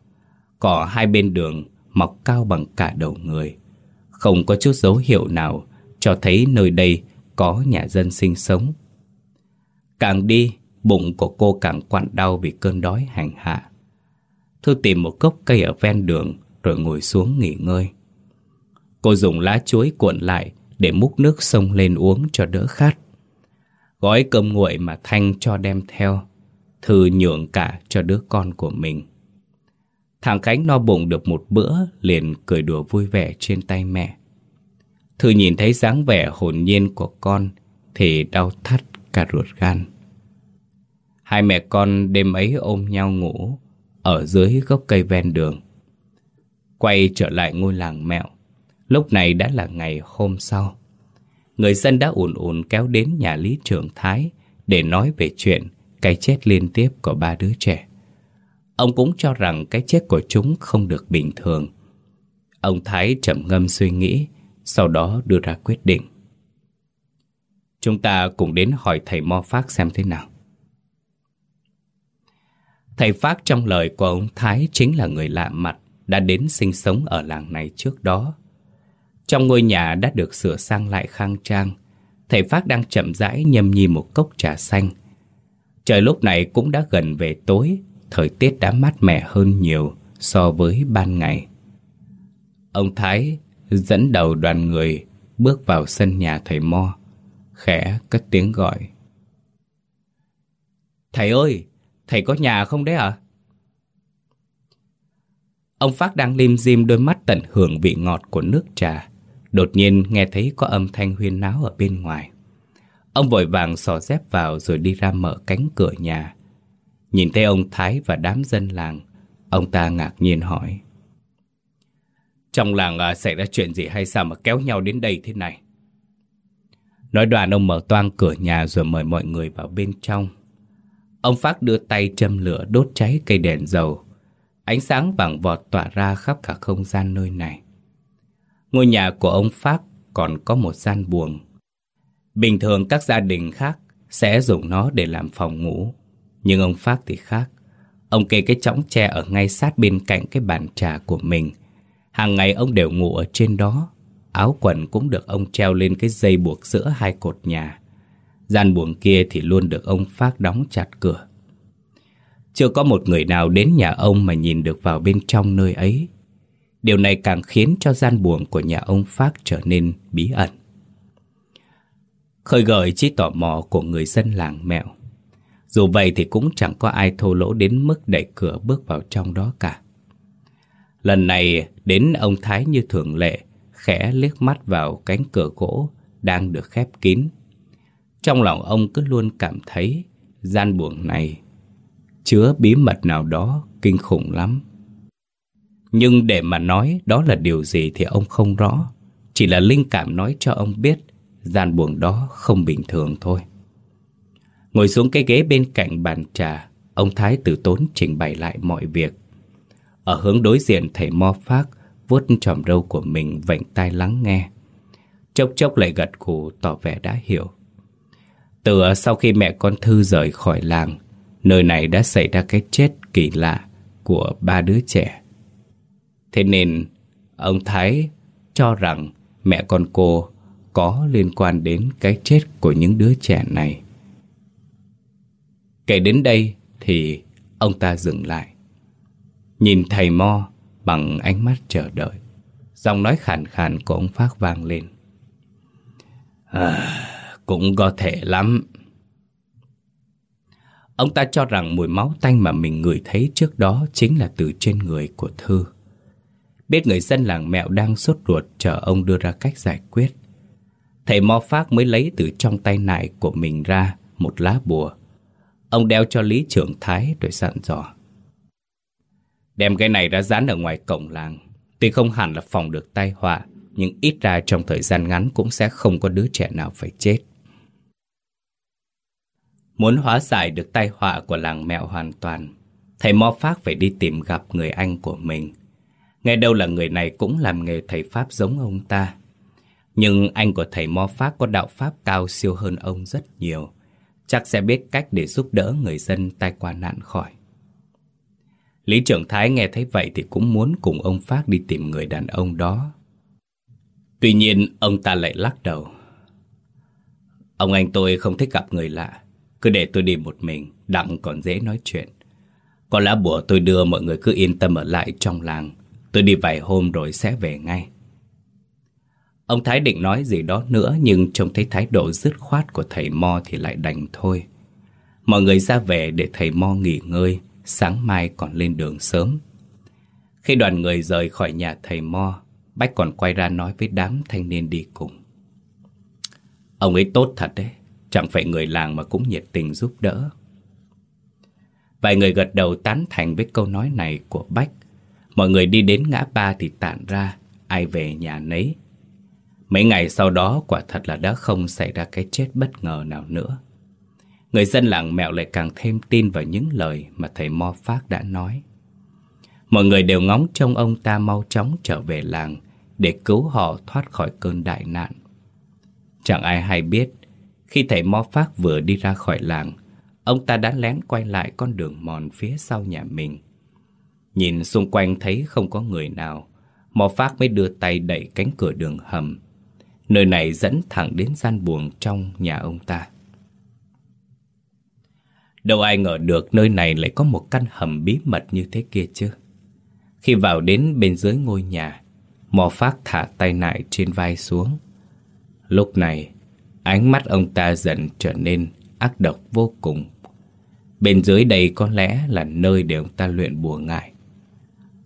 Cỏ hai bên đường mọc cao bằng cả đầu người. Không có chút dấu hiệu nào cho thấy nơi đây có nhà dân sinh sống. Càng đi, bụng của cô càng quặn đau vì cơn đói hành hạ. Thư tìm một gốc cây ở ven đường rồi ngồi xuống nghỉ ngơi. Cô dùng lá chuối cuộn lại để múc nước sông lên uống cho đỡ khát. Gói cơm nguội mà Thanh cho đem theo, Thư nhượng cả cho đứa con của mình. Thằng Khánh no bụng được một bữa liền cười đùa vui vẻ trên tay mẹ. Thư nhìn thấy dáng vẻ hồn nhiên của con thì đau thắt cả ruột gan. Hai mẹ con đêm ấy ôm nhau ngủ ở dưới gốc cây ven đường. Quay trở lại ngôi làng mẹo, lúc này đã là ngày hôm sau. Người dân đã ùn ùn kéo đến nhà Lý Trường Thái để nói về chuyện cái chết liên tiếp của ba đứa trẻ. Ông cũng cho rằng cái chết của chúng không được bình thường. Ông Thái chậm ngâm suy nghĩ, sau đó đưa ra quyết định. Chúng ta cùng đến hỏi thầy Mo Phác xem thế nào. Thầy Phác trong lời của ông Thái chính là người lạ mặt đã đến sinh sống ở làng này trước đó. Trong ngôi nhà đã được sửa sang lại khang trang, thầy phát đang chậm rãi nhâm nhi một cốc trà xanh. Trời lúc này cũng đã gần về tối, thời tiết đã mát mẻ hơn nhiều so với ban ngày. Ông Thái dẫn đầu đoàn người bước vào sân nhà thầy Mo, khẽ cất tiếng gọi. Thầy ơi, thầy có nhà không đấy ạ? Ông Phát đang lim dim đôi mắt tận hưởng vị ngọt của nước trà. Đột nhiên nghe thấy có âm thanh huyên náo ở bên ngoài. Ông vội vàng xỏ dép vào rồi đi ra mở cánh cửa nhà. Nhìn thấy ông Thái và đám dân làng, ông ta ngạc nhiên hỏi. Trong làng à, xảy ra chuyện gì hay sao mà kéo nhau đến đây thế này? Nói đoạn ông mở toang cửa nhà rồi mời mọi người vào bên trong. Ông Phát đưa tay châm lửa đốt cháy cây đèn dầu. Ánh sáng vàng vọt tỏa ra khắp cả không gian nơi này. Ngôi nhà của ông Pháp còn có một gian buồng. Bình thường các gia đình khác sẽ dùng nó để làm phòng ngủ. Nhưng ông Pháp thì khác. Ông kê cái chõng tre ở ngay sát bên cạnh cái bàn trà của mình. Hàng ngày ông đều ngủ ở trên đó. Áo quần cũng được ông treo lên cái dây buộc giữa hai cột nhà. Gian buồng kia thì luôn được ông Phát đóng chặt cửa. Chưa có một người nào đến nhà ông mà nhìn được vào bên trong nơi ấy. Điều này càng khiến cho gian buồng của nhà ông Phát trở nên bí ẩn. Khơi gợi trí tò mò của người dân làng mẹo. Dù vậy thì cũng chẳng có ai thô lỗ đến mức đẩy cửa bước vào trong đó cả. Lần này đến ông Thái như thường lệ, khẽ liếc mắt vào cánh cửa gỗ đang được khép kín. Trong lòng ông cứ luôn cảm thấy gian buồng này chứa bí mật nào đó kinh khủng lắm. Nhưng để mà nói đó là điều gì thì ông không rõ. Chỉ là linh cảm nói cho ông biết gian buồng đó không bình thường thôi. Ngồi xuống cái ghế bên cạnh bàn trà, ông Thái tử tốn trình bày lại mọi việc. Ở hướng đối diện thầy Mo Phác vuốt tròm râu của mình vệnh tai lắng nghe. Chốc chốc lại gật gù tỏ vẻ đã hiểu. Từ sau khi mẹ con Thư rời khỏi làng, nơi này đã xảy ra cái chết kỳ lạ của ba đứa trẻ. Thế nên, ông Thái cho rằng mẹ con cô có liên quan đến cái chết của những đứa trẻ này. Kể đến đây thì ông ta dừng lại. Nhìn thầy Mo bằng ánh mắt chờ đợi. Giọng nói khàn khàn của ông Phát vang lên. À, cũng có thể lắm. Ông ta cho rằng mùi máu tanh mà mình ngửi thấy trước đó chính là từ trên người của Thư. Biết người dân làng mẹo đang sốt ruột, chờ ông đưa ra cách giải quyết. Thầy Mo Phác mới lấy từ trong tay nại của mình ra một lá bùa. Ông đeo cho Lý Trưởng Thái rồi dặn dò. Đem cái này ra dán ở ngoài cổng làng Tuy không hẳn là phòng được tai họa, Nhưng ít ra trong thời gian ngắn Cũng sẽ không có đứa trẻ nào phải chết Muốn hóa giải được tai họa của làng mẹo hoàn toàn, Thầy Mo Phác phải đi tìm gặp người anh của mình Nghe đâu là người này cũng làm nghề thầy Pháp giống ông ta Nhưng anh của thầy Mo pháp có đạo Pháp cao siêu hơn ông rất nhiều Chắc sẽ biết cách để giúp đỡ người dân tai qua nạn khỏi Lý Trưởng Thái nghe thấy vậy thì cũng muốn cùng ông Phát đi tìm người đàn ông đó. Tuy nhiên, ông ta lại lắc đầu. Ông anh tôi không thích gặp người lạ. Cứ để tôi đi một mình, đặng còn dễ nói chuyện. Có lá bùa tôi đưa mọi người cứ yên tâm ở lại trong làng. Tôi đi vài hôm rồi sẽ về ngay. Ông Thái định nói gì đó nữa nhưng trông thấy thái độ dứt khoát của thầy Mo thì lại đành thôi. Mọi người ra về để thầy Mo nghỉ ngơi sáng mai còn lên đường sớm. Khi đoàn người rời khỏi nhà thầy Mo, Bách còn quay ra nói với đám thanh niên đi cùng. Ông ấy tốt thật đấy, chẳng phải người làng mà cũng nhiệt tình giúp đỡ. Vài người gật đầu tán thành với câu nói này của Bách. Mọi người đi đến ngã ba thì tản ra, ai về nhà nấy. Mấy ngày sau đó quả thật là đã không xảy ra cái chết bất ngờ nào nữa. Người dân làng mẹo lại càng thêm tin vào những lời mà thầy Mo Phác đã nói. Mọi người đều ngóng trông ông ta mau chóng trở về làng để cứu họ thoát khỏi cơn đại nạn. Chẳng ai hay biết, khi thầy Mo Phác vừa đi ra khỏi làng, ông ta đã lén quay lại con đường mòn phía sau nhà mình. Nhìn xung quanh thấy không có người nào, Mò Phác mới đưa tay đẩy cánh cửa đường hầm. Nơi này dẫn thẳng đến gian buồng trong nhà ông ta. Đâu ai ngờ được nơi này lại có một căn hầm bí mật như thế kia chứ. Khi vào đến bên dưới ngôi nhà, Mò Phác thả tay nại trên vai xuống. Lúc này, ánh mắt ông ta dần trở nên ác độc vô cùng. Bên dưới đây có lẽ là nơi để ông ta luyện bùa ngải.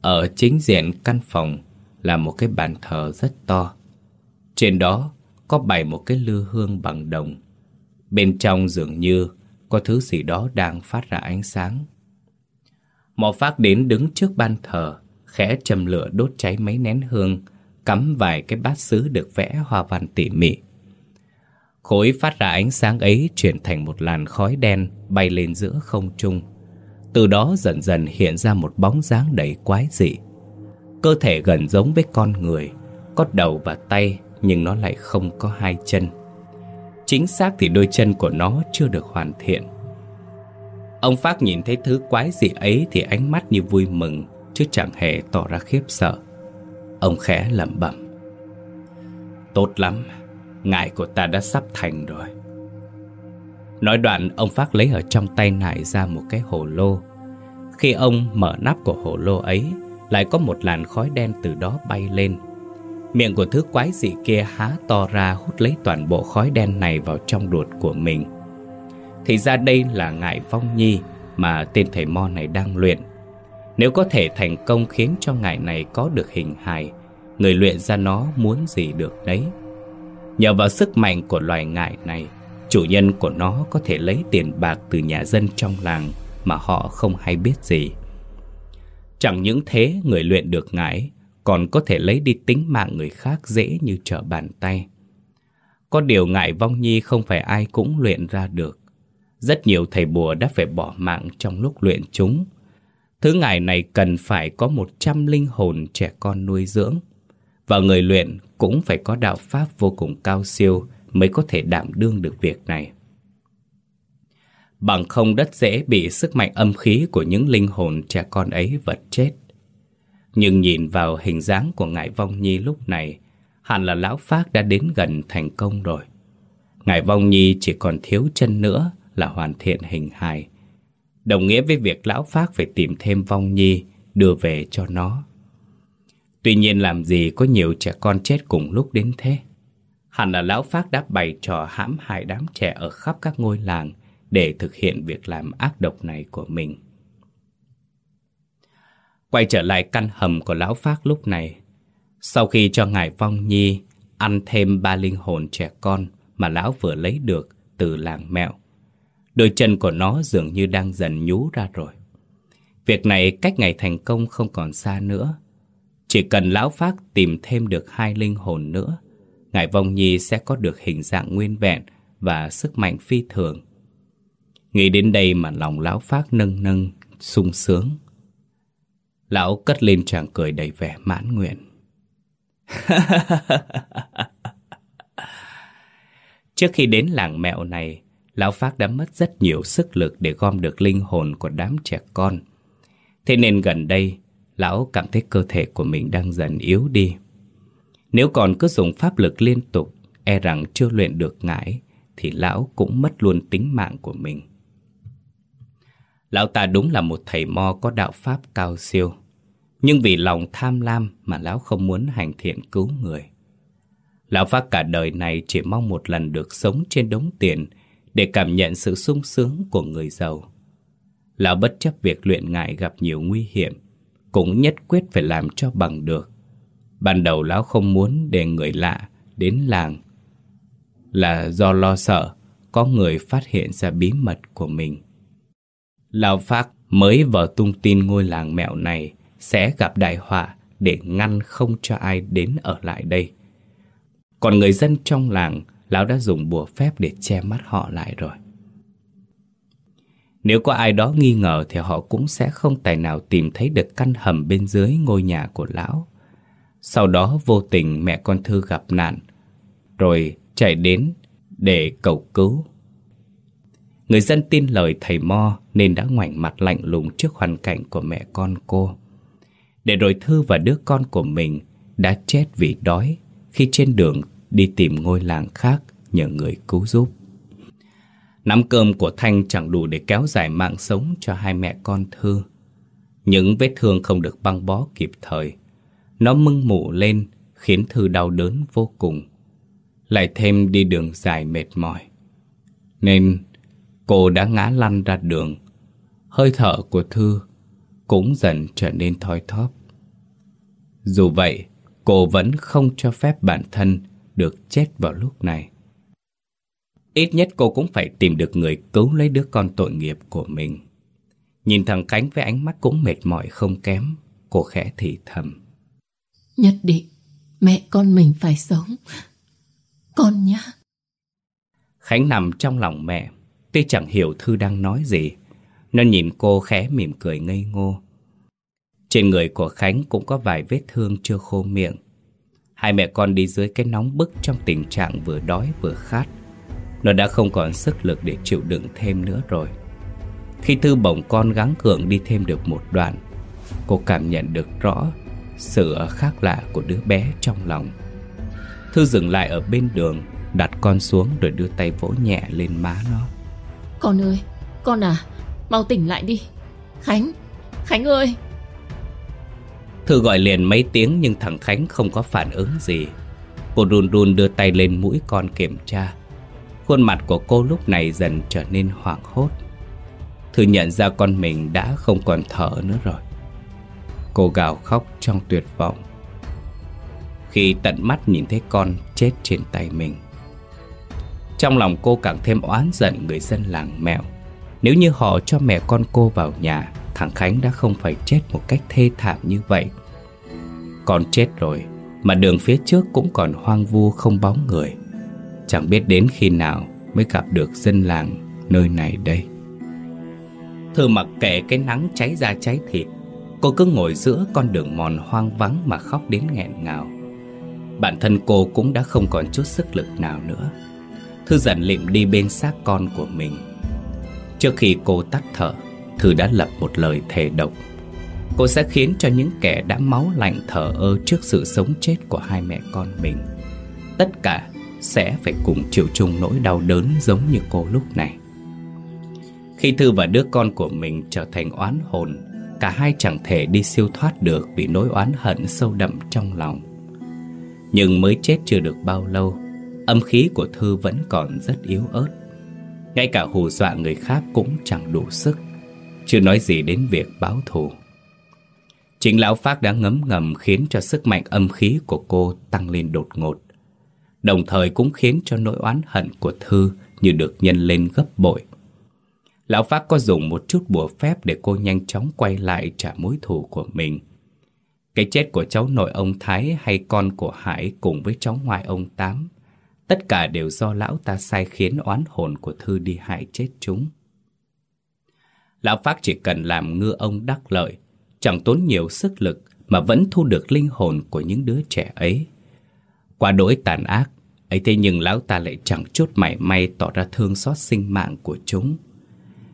Ở chính diện căn phòng là một cái bàn thờ rất to. Trên đó có bày một cái lư hương bằng đồng. Bên trong dường như có thứ gì đó đang phát ra ánh sáng. Mọ phát đến đứng trước ban thờ, khẽ châm lửa đốt cháy mấy nén hương, cắm vài cái bát sứ được vẽ hoa văn tỉ mỉ. Khối phát ra ánh sáng ấy chuyển thành một làn khói đen bay lên giữa không trung. Từ đó dần dần hiện ra một bóng dáng đầy quái dị. Cơ thể gần giống với con người, có đầu và tay nhưng nó lại không có hai chân. Chính xác thì đôi chân của nó chưa được hoàn thiện Ông Phát nhìn thấy thứ quái dị ấy Thì ánh mắt như vui mừng Chứ chẳng hề tỏ ra khiếp sợ Ông khẽ lẩm bẩm Tốt lắm Ngại của ta đã sắp thành rồi Nói đoạn ông Phát lấy ở trong tay nải ra một cái hồ lô Khi ông mở nắp của hồ lô ấy Lại có một làn khói đen từ đó bay lên Miệng của thứ quái dị kia há to ra hút lấy toàn bộ khói đen này vào trong ruột của mình. Thì ra đây là ngải vong nhi mà tên thầy Mo này đang luyện. Nếu có thể thành công khiến cho ngải này có được hình hài, người luyện ra nó muốn gì được đấy. Nhờ vào sức mạnh của loài ngải này, chủ nhân của nó có thể lấy tiền bạc từ nhà dân trong làng mà họ không hay biết gì. Chẳng những thế, người luyện được ngải còn có thể lấy đi tính mạng người khác dễ như trở bàn tay. Có điều ngải vong nhi không phải ai cũng luyện ra được. Rất nhiều thầy bùa đã phải bỏ mạng trong lúc luyện chúng. Thứ ngải này cần phải có một trăm linh hồn trẻ con nuôi dưỡng. Và người luyện cũng phải có đạo pháp vô cùng cao siêu mới có thể đảm đương được việc này. Bằng không đất dễ bị sức mạnh âm khí của những linh hồn trẻ con ấy vật chết. Nhưng nhìn vào hình dáng của Ngài Vong Nhi lúc này, hẳn là Lão Phác đã đến gần thành công rồi. Ngài Vong Nhi chỉ còn thiếu chân nữa là hoàn thiện hình hài. Đồng nghĩa với việc Lão Phác phải tìm thêm Vong Nhi đưa về cho nó. Tuy nhiên làm gì có nhiều trẻ con chết cùng lúc đến thế. Hẳn là Lão Pháp đã bày trò hãm hại đám trẻ ở khắp các ngôi làng để thực hiện việc làm ác độc này của mình. Quay trở lại căn hầm của lão Pháp lúc này Sau khi cho ngài Vong Nhi Ăn thêm ba linh hồn trẻ con Mà lão vừa lấy được từ làng mẹo Đôi chân của nó dường như đang dần nhú ra rồi Việc này cách ngày thành công không còn xa nữa. Chỉ cần Lão Pháp tìm thêm được hai linh hồn nữa, Ngài Vong Nhi sẽ có được hình dạng nguyên vẹn và sức mạnh phi thường. Nghĩ đến đây mà lòng Lão phát nâng nâng, sung sướng. Lão cất lên tràng cười đầy vẻ mãn nguyện. Trước khi đến làng mẹo này, Lão Phác đã mất rất nhiều sức lực để gom được linh hồn của đám trẻ con. Thế nên gần đây, Lão cảm thấy cơ thể của mình đang dần yếu đi. Nếu còn cứ dùng pháp lực liên tục, e rằng chưa luyện được ngải, thì Lão cũng mất luôn tính mạng của mình. Lão ta đúng là một thầy mo có đạo pháp cao siêu. Nhưng vì lòng tham lam mà Lão không muốn hành thiện cứu người. Lão Phát cả đời này chỉ mong một lần được sống trên đống tiền để cảm nhận sự sung sướng của người giàu. Lão bất chấp việc luyện ngại gặp nhiều nguy hiểm, cũng nhất quyết phải làm cho bằng được. Ban đầu lão không muốn để người lạ đến làng là do lo sợ có người phát hiện ra bí mật của mình. Lão phác mới vào tung tin ngôi làng mẹo này sẽ gặp đại họa để ngăn không cho ai đến ở lại đây. Còn người dân trong làng, lão đã dùng bùa phép để che mắt họ lại rồi. Nếu có ai đó nghi ngờ thì họ cũng sẽ không tài nào tìm thấy được căn hầm bên dưới ngôi nhà của lão. Sau đó vô tình mẹ con Thư gặp nạn, rồi chạy đến để cầu cứu. Người dân tin lời thầy Mo nên đã ngoảnh mặt lạnh lùng trước hoàn cảnh của mẹ con cô. Để rồi Thư và đứa con của mình đã chết vì đói khi trên đường đi tìm ngôi làng khác nhờ người cứu giúp. Nắm cơm của Thanh chẳng đủ để kéo dài mạng sống cho hai mẹ con Thư. Những vết thương không được băng bó kịp thời. Nó mưng mụ lên khiến Thư đau đớn vô cùng. Lại thêm đi đường dài mệt mỏi. Nên cô đã ngã lăn ra đường. Hơi thở của Thư cũng dần trở nên thoi thóp. Dù vậy, cô vẫn không cho phép bản thân được chết vào lúc này. Ít nhất cô cũng phải tìm được người cứu lấy đứa con tội nghiệp của mình. Nhìn thằng Khánh với ánh mắt cũng mệt mỏi không kém, cô khẽ thì thầm. Nhất định, mẹ con mình phải sống. Con nhá. Khánh nằm trong lòng mẹ, tuy chẳng hiểu Thư đang nói gì. Nó nhìn cô khẽ mỉm cười ngây ngô. Trên người của Khánh cũng có vài vết thương chưa khô miệng. Hai mẹ con đi dưới cái nóng bức trong tình trạng vừa đói vừa khát. Nó đã không còn sức lực để chịu đựng thêm nữa rồi Khi Thư bổng con gắng cường đi thêm được một đoạn Cô cảm nhận được rõ sự khác lạ của đứa bé trong lòng. Thư dừng lại ở bên đường Đặt con xuống rồi đưa tay vỗ nhẹ lên má nó. Con ơi, con à, mau tỉnh lại đi. Khánh, Khánh ơi. Thư gọi liền mấy tiếng nhưng thằng Khánh không có phản ứng gì. Cô run run đưa tay lên mũi con kiểm tra. Khuôn mặt của cô lúc này dần trở nên hoảng hốt. Thư nhận ra con mình đã không còn thở nữa rồi Cô gào khóc trong tuyệt vọng. Khi tận mắt nhìn thấy con chết trên tay mình, Trong lòng cô càng thêm oán giận người dân làng mẹo. Nếu như họ cho mẹ con cô vào nhà, Thằng Khánh đã không phải chết một cách thê thảm như vậy. Con chết rồi, Mà đường phía trước cũng còn hoang vu không bóng người. Chẳng biết đến khi nào mới gặp được dân làng nơi này đây. Thư mặc kệ cái nắng cháy da cháy thịt Cô cứ ngồi giữa con đường mòn hoang vắng mà khóc đến nghẹn ngào. Bản thân cô cũng đã không còn chút sức lực nào nữa. Thư dần lịm đi bên xác con của mình. Trước khi cô tắt thở Thư đã lập một lời thề độc. Cô sẽ khiến cho những kẻ đã máu lạnh thở ơ trước sự sống chết của hai mẹ con mình. Tất cả sẽ phải cùng chịu chung nỗi đau đớn giống như cô lúc này. Khi Thư và đứa con của mình trở thành oán hồn, cả hai chẳng thể đi siêu thoát được vì nỗi oán hận sâu đậm trong lòng. Nhưng mới chết chưa được bao lâu, âm khí của Thư vẫn còn rất yếu ớt. Ngay cả hù dọa người khác cũng chẳng đủ sức, chưa nói gì đến việc báo thù. Chính lão Phác đã ngấm ngầm khiến cho sức mạnh âm khí của cô tăng lên đột ngột đồng thời cũng khiến cho nỗi oán hận của Thư như được nhân lên gấp bội. Lão Pháp có dùng một chút bùa phép để cô nhanh chóng quay lại trả mối thù của mình. Cái chết của cháu nội ông Thái hay con của Hải cùng với cháu ngoại ông Tám, tất cả đều do lão ta sai khiến oán hồn của Thư đi hại chết chúng. Lão Pháp chỉ cần làm ngư ông đắc lợi, chẳng tốn nhiều sức lực mà vẫn thu được linh hồn của những đứa trẻ ấy. Quá đối tàn ác, ấy thế nhưng lão ta lại chẳng chút mảy may tỏ ra thương xót sinh mạng của chúng.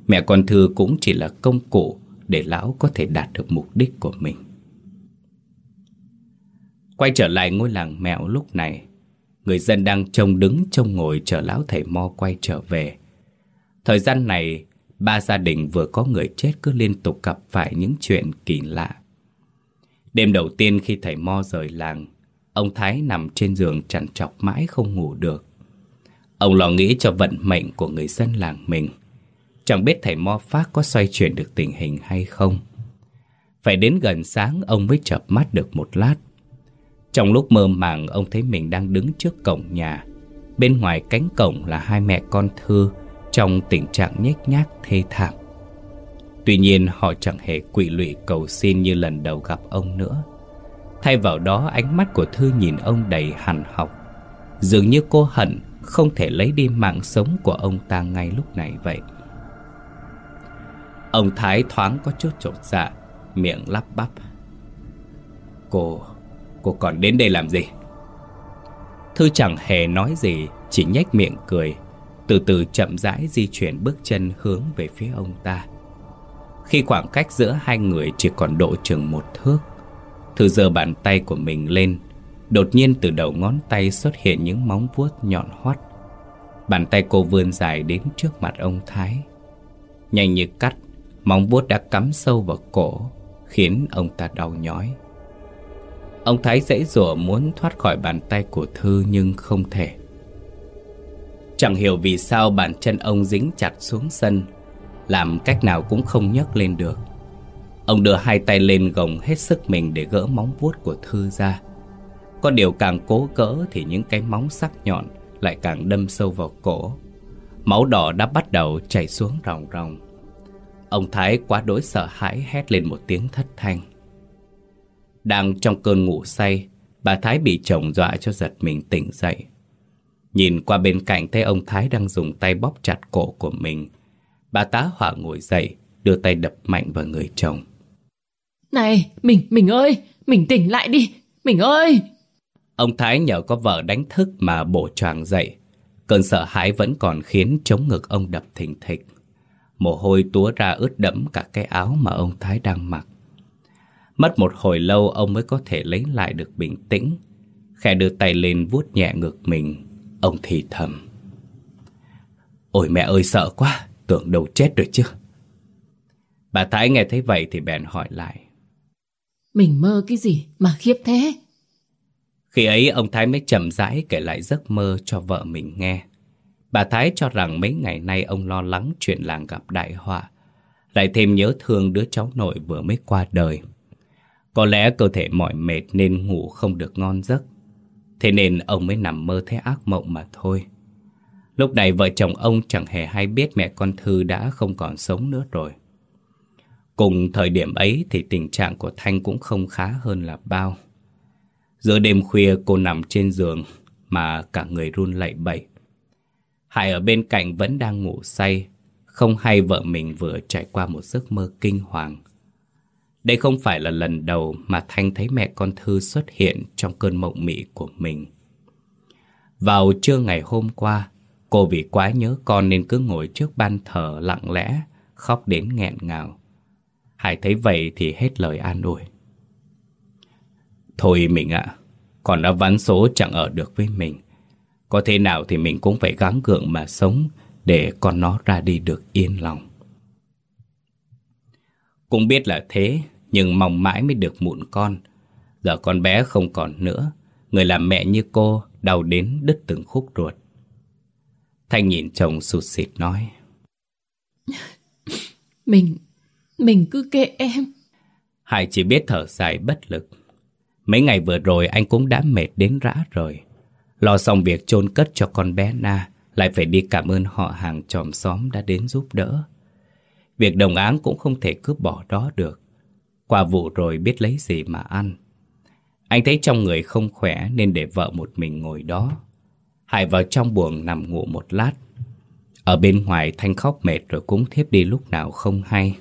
Mẹ con Thư cũng chỉ là công cụ để lão có thể đạt được mục đích của mình. Quay trở lại ngôi làng mẹo lúc này, người dân đang trông đứng trông ngồi chờ lão thầy Mo quay trở về. Thời gian này, ba gia đình vừa có người chết cứ liên tục gặp phải những chuyện kỳ lạ. Đêm đầu tiên khi thầy Mo rời làng, ông Thái nằm trên giường trằn trọc mãi không ngủ được. Ông lo nghĩ cho vận mệnh của người dân làng mình. Chẳng biết thầy Mo Phát có xoay chuyển được tình hình hay không. Phải đến gần sáng, ông mới chợp mắt được một lát. Trong lúc mơ màng, ông thấy mình đang đứng trước cổng nhà. Bên ngoài cánh cổng là hai mẹ con Thư, trong tình trạng nhếch nhác, thê thảm. Tuy nhiên, họ chẳng hề quỵ lụy cầu xin như lần đầu gặp ông nữa. Thay vào đó, ánh mắt của Thư nhìn ông đầy hằn học. Dường như cô hận không thể lấy đi mạng sống của ông ta ngay lúc này vậy. Ông Thái thoáng có chút trột dạ, miệng lắp bắp. Cô, cô còn đến đây làm gì? Thư chẳng hề nói gì, chỉ nhếch miệng cười, từ từ chậm rãi di chuyển bước chân hướng về phía ông ta. Khi khoảng cách giữa hai người chỉ còn độ chừng một thước, Thư giơ bàn tay của mình lên, đột nhiên từ đầu ngón tay xuất hiện những móng vuốt nhọn hoắt. Bàn tay cô vươn dài đến trước mặt ông Thái. Nhanh như cắt, Móng vuốt đã cắm sâu vào cổ, Khiến ông ta đau nhói. Ông Thái dãy rủa muốn thoát khỏi bàn tay của Thư nhưng không thể. Chẳng hiểu vì sao bàn chân ông dính chặt xuống sân, Làm cách nào cũng không nhấc lên được. Ông đưa hai tay lên gồng hết sức mình để gỡ móng vuốt của Thư ra. Có điều càng cố gỡ thì những cái móng sắc nhọn lại càng đâm sâu vào cổ. Máu đỏ đã bắt đầu chảy xuống ròng ròng. Ông Thái quá đối sợ hãi hét lên một tiếng thất thanh. Đang trong cơn ngủ say, bà Thái bị chồng dọa cho giật mình tỉnh dậy. Nhìn qua bên cạnh thấy ông Thái đang dùng tay bóp chặt cổ của mình. Bà tá hỏa ngồi dậy, đưa tay đập mạnh vào người chồng. Này, mình, mình ơi, mình tỉnh lại đi, mình ơi! Ông Thái nhờ có vợ đánh thức mà bổ choàng dậy. Cơn sợ hãi vẫn còn khiến chống ngực ông đập thình thịch. Mồ hôi túa ra ướt đẫm cả cái áo mà ông Thái đang mặc. Mất một hồi lâu ông mới có thể lấy lại được bình tĩnh. Khẽ đưa tay lên vuốt nhẹ ngực mình. Ông thì thầm. Ôi mẹ ơi sợ quá, tưởng đầu chết rồi chứ. Bà Thái nghe thấy vậy thì bèn hỏi lại. Mình mơ cái gì mà khiếp thế? Khi ấy ông Thái mới chậm rãi kể lại giấc mơ cho vợ mình nghe. Bà Thái cho rằng mấy ngày nay ông lo lắng chuyện làng gặp đại họa, lại thêm nhớ thương đứa cháu nội vừa mới qua đời. Có lẽ cơ thể mỏi mệt nên ngủ không được ngon giấc. Thế nên ông mới nằm mơ thấy ác mộng mà thôi. Lúc này vợ chồng ông chẳng hề hay biết mẹ con Thư đã không còn sống nữa rồi. Cùng thời điểm ấy thì tình trạng của Thanh cũng không khá hơn là bao. Giữa đêm khuya cô nằm trên giường mà cả người run lẩy bẩy. Hải ở bên cạnh vẫn đang ngủ say, không hay vợ mình vừa trải qua một giấc mơ kinh hoàng. Đây không phải là lần đầu mà Thanh thấy mẹ con Thư xuất hiện trong cơn mộng mị của mình. Vào trưa ngày hôm qua, cô vì quá nhớ con nên cứ ngồi trước ban thờ lặng lẽ, khóc đến nghẹn ngào. Hải thấy vậy thì hết lời an ủi. Thôi mình ạ, con đã ván số chẳng ở được với mình. Có thế nào thì mình cũng phải gắng gượng mà sống để con nó ra đi được yên lòng. Cũng biết là thế, nhưng mong mãi mới được mụn con. Giờ con bé không còn nữa, người làm mẹ như cô đau đến đứt từng khúc ruột. Thanh nhìn chồng sụt xịt nói. Mình, mình cứ kệ em. Hải chỉ biết thở dài bất lực. Mấy ngày vừa rồi anh cũng đã mệt đến rã rồi. Lo xong việc chôn cất cho con bé Na Lại phải đi cảm ơn họ hàng chòm xóm đã đến giúp đỡ Việc đồng áng cũng không thể cướp bỏ đó được. Qua vụ rồi biết lấy gì mà ăn. Anh thấy trong người không khỏe nên để vợ một mình ngồi đó. Hải vào trong buồng nằm ngủ một lát. Ở bên ngoài Thanh khóc mệt rồi cũng thiếp đi lúc nào không hay.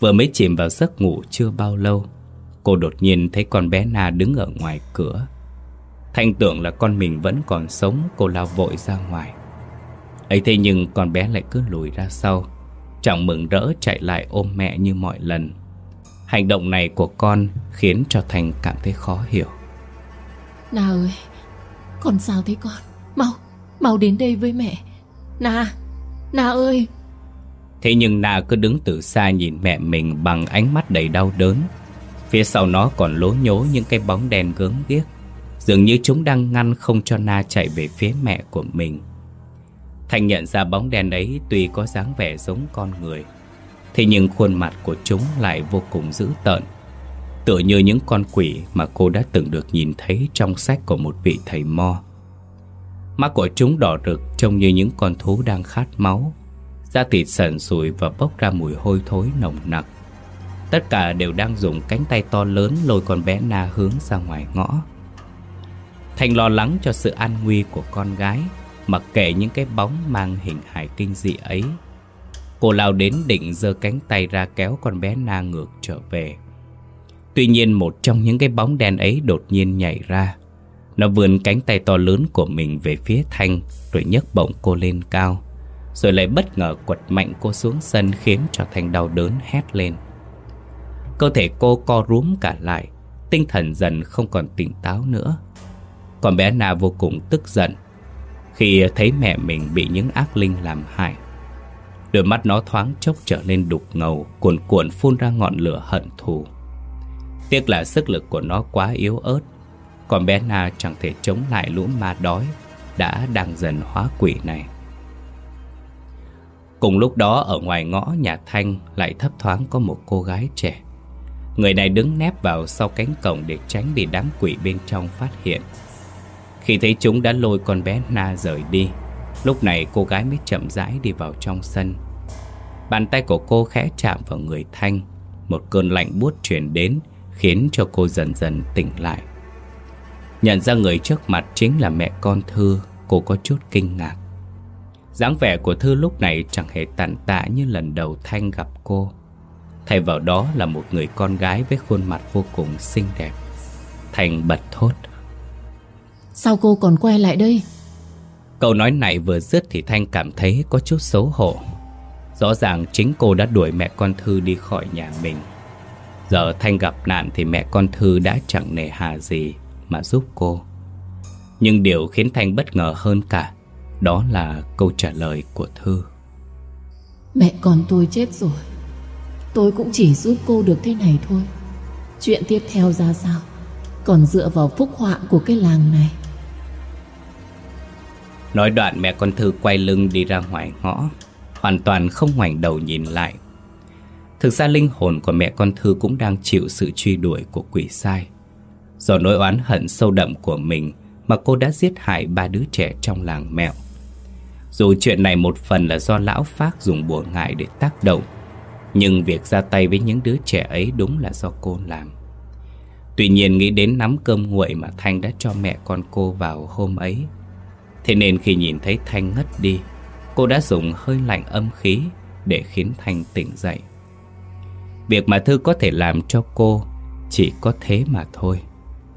Vừa mới chìm vào giấc ngủ chưa bao lâu, cô đột nhiên thấy con bé Na đứng ở ngoài cửa. Thanh tưởng là con mình vẫn còn sống, cô lao vội ra ngoài. ấy thế nhưng con bé lại cứ lùi ra sau, chẳng mừng rỡ chạy lại ôm mẹ như mọi lần. Hành động này của con khiến cho Thành cảm thấy khó hiểu. Na ơi, con sao thế con? Mau, mau đến đây với mẹ. Na, Na ơi! Thế nhưng Na cứ đứng từ xa nhìn mẹ mình bằng ánh mắt đầy đau đớn. Phía sau nó còn lố nhố những cái bóng đen gớm ghiếc. Dường như chúng đang ngăn không cho Na chạy về phía mẹ của mình. Thành nhận ra bóng đen ấy tuy có dáng vẻ giống con người, Thế nhưng khuôn mặt của chúng lại vô cùng dữ tợn. Tựa như những con quỷ mà cô đã từng được nhìn thấy trong sách của một vị thầy mo. Mắt của chúng đỏ rực trông như những con thú đang khát máu, Da thịt sần sùi và bốc ra mùi hôi thối nồng nặc. Tất cả đều đang dùng cánh tay to lớn lôi con bé Na hướng ra ngoài ngõ. Thành lo lắng cho sự an nguy của con gái Mặc kệ những cái bóng mang hình hài kinh dị ấy. Cô lao đến định giơ cánh tay ra kéo con bé Na ngược trở về. Tuy nhiên một trong những cái bóng đen ấy đột nhiên nhảy ra. Nó vươn cánh tay to lớn của mình về phía Thanh, Rồi nhấc bổng cô lên cao, Rồi lại bất ngờ quật mạnh cô xuống sân Khiến cho Thanh đau đớn hét lên. Cơ thể cô co rúm cả lại, Tinh thần dần không còn tỉnh táo nữa. Còn bé Na vô cùng tức giận Khi thấy mẹ mình bị những ác linh làm hại. Đôi mắt nó thoáng chốc trở nên đục ngầu, Cuồn cuộn phun ra ngọn lửa hận thù. Tiếc là sức lực của nó quá yếu ớt Còn bé Na chẳng thể chống lại lũ ma đói Đã đang dần hóa quỷ này. Cùng lúc đó, ở ngoài ngõ nhà Thanh Lại thấp thoáng có một cô gái trẻ. Người này đứng nép vào sau cánh cổng Để tránh bị đám quỷ bên trong phát hiện. Khi thấy chúng đã lôi con bé Na rời đi, Lúc này cô gái mới chậm rãi đi vào trong sân. Bàn tay của cô khẽ chạm vào người Thanh, Một cơn lạnh buốt truyền đến, Khiến cho cô dần dần tỉnh lại. Nhận ra người trước mặt chính là mẹ con Thư, Cô có chút kinh ngạc. Dáng vẻ của Thư lúc này chẳng hề tàn tạ như lần đầu Thanh gặp cô. Thay vào đó là một người con gái với khuôn mặt vô cùng xinh đẹp. Thanh bật thốt. Sao cô còn quay lại đây? Câu nói này vừa dứt thì Thanh cảm thấy có chút xấu hổ. Rõ ràng chính cô đã đuổi mẹ con Thư đi khỏi nhà mình. Giờ Thanh gặp nạn thì mẹ con Thư đã chẳng nề hà gì mà giúp cô. Nhưng điều khiến Thanh bất ngờ hơn cả Đó là câu trả lời của Thư. Mẹ con tôi chết rồi. Tôi cũng chỉ giúp cô được thế này thôi. Chuyện tiếp theo ra sao? Còn dựa vào phúc họa của cái làng này Nói đoạn mẹ con Thư quay lưng đi ra ngoài ngõ, Hoàn toàn không ngoảnh đầu nhìn lại. Thực ra linh hồn của mẹ con Thư cũng đang chịu sự truy đuổi của quỷ sai. Do nỗi oán hận sâu đậm của mình Mà cô đã giết hại ba đứa trẻ trong làng mẹo. Dù chuyện này một phần là do lão Phác dùng bùa ngại để tác động, Nhưng việc ra tay với những đứa trẻ ấy đúng là do cô làm. Tuy nhiên nghĩ đến nắm cơm nguội mà Thanh đã cho mẹ con cô vào hôm ấy Thế nên khi nhìn thấy Thanh ngất đi, Cô đã dùng hơi lạnh âm khí Để khiến Thanh tỉnh dậy. Việc mà Thư có thể làm cho cô Chỉ có thế mà thôi.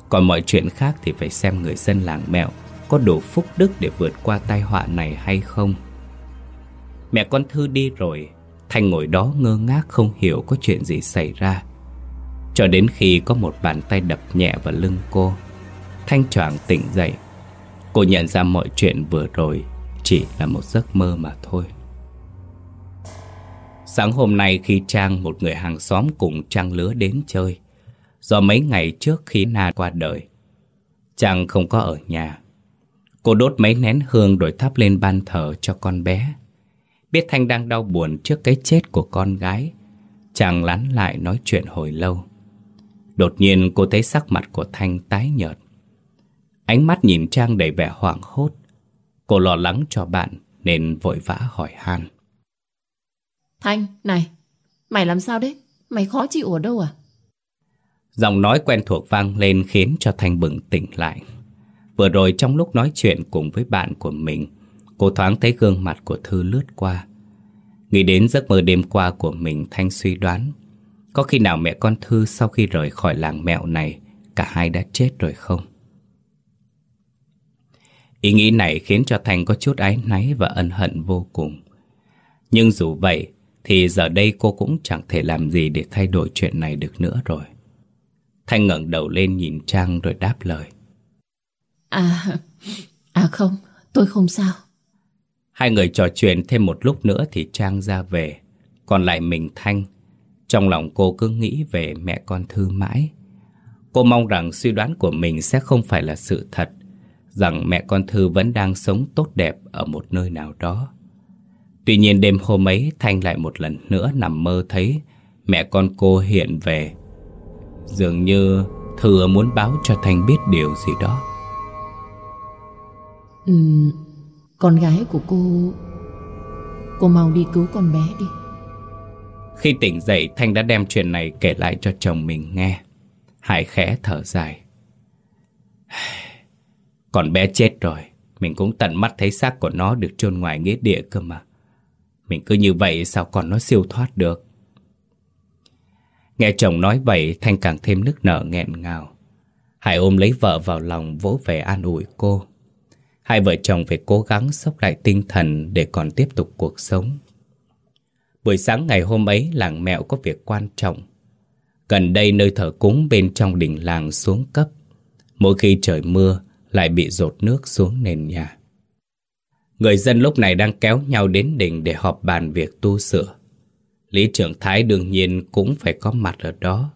Còn mọi chuyện khác thì phải xem người dân làng mẹo Có đủ phúc đức để vượt qua tai họa này hay không. Mẹ con Thư đi rồi, Thanh ngồi đó ngơ ngác không hiểu có chuyện gì xảy ra. Cho đến khi có một bàn tay đập nhẹ vào lưng cô, Thanh choàng tỉnh dậy Cô nhận ra mọi chuyện vừa rồi Chỉ là một giấc mơ mà thôi. Sáng hôm nay khi Trang, một người hàng xóm cùng Trang lứa đến chơi, Do mấy ngày trước khi Na qua đời, Trang không có ở nhà. Cô đốt mấy nén hương rồi thắp lên ban thờ cho con bé. Biết Thanh đang đau buồn trước cái chết của con gái Chàng lắn lại nói chuyện hồi lâu. Đột nhiên cô thấy sắc mặt của Thanh tái nhợt. Ánh mắt nhìn Trang đầy vẻ hoảng hốt Cô lo lắng cho bạn Nên vội vã hỏi han Thanh, này, mày làm sao đấy? Mày khó chịu ở đâu à? Giọng nói quen thuộc vang lên khiến cho Thanh bừng tỉnh lại. Vừa rồi trong lúc nói chuyện cùng với bạn của mình, cô thoáng thấy gương mặt của Thư lướt qua. Nghĩ đến giấc mơ đêm qua của mình Thanh suy đoán Có khi nào mẹ con Thư sau khi rời khỏi làng mẹo này Cả hai đã chết rồi không? Ý nghĩ này khiến cho Thanh có chút áy náy và ân hận vô cùng. Nhưng dù vậy Thì giờ đây cô cũng chẳng thể làm gì để thay đổi chuyện này được nữa rồi. Thanh ngẩng đầu lên nhìn Trang rồi đáp lời. À, à không, tôi không sao. Hai người trò chuyện thêm một lúc nữa thì Trang ra về. Còn lại mình Thanh Trong lòng cô cứ nghĩ về mẹ con Thư mãi. Cô mong rằng suy đoán của mình sẽ không phải là sự thật Rằng mẹ con Thư vẫn đang sống tốt đẹp ở một nơi nào đó. Tuy nhiên đêm hôm ấy Thanh lại một lần nữa nằm mơ thấy Mẹ con cô hiện về. Dường như Thư muốn báo cho Thanh biết điều gì đó. Ừ, con gái của cô Cô mau đi cứu con bé đi. Khi tỉnh dậy Thanh đã đem chuyện này kể lại cho chồng mình nghe. Hải khẽ thở dài còn bé chết rồi Mình cũng tận mắt thấy xác của nó được chôn ngoài nghĩa địa cơ mà Mình cứ như vậy sao còn nó siêu thoát được Nghe chồng nói vậy, Thanh càng thêm nức nở nghẹn ngào Hải ôm lấy vợ vào lòng vỗ về an ủi cô Hai vợ chồng phải cố gắng sốc lại tinh thần để còn tiếp tục cuộc sống. Buổi sáng ngày hôm ấy, làng mẹo có việc quan trọng. Gần đây nơi thờ cúng bên trong đình làng xuống cấp. Mỗi khi trời mưa lại bị dột nước xuống nền nhà. Người dân lúc này đang kéo nhau đến đình để họp bàn việc tu sửa. Lý trưởng Thái đương nhiên cũng phải có mặt ở đó.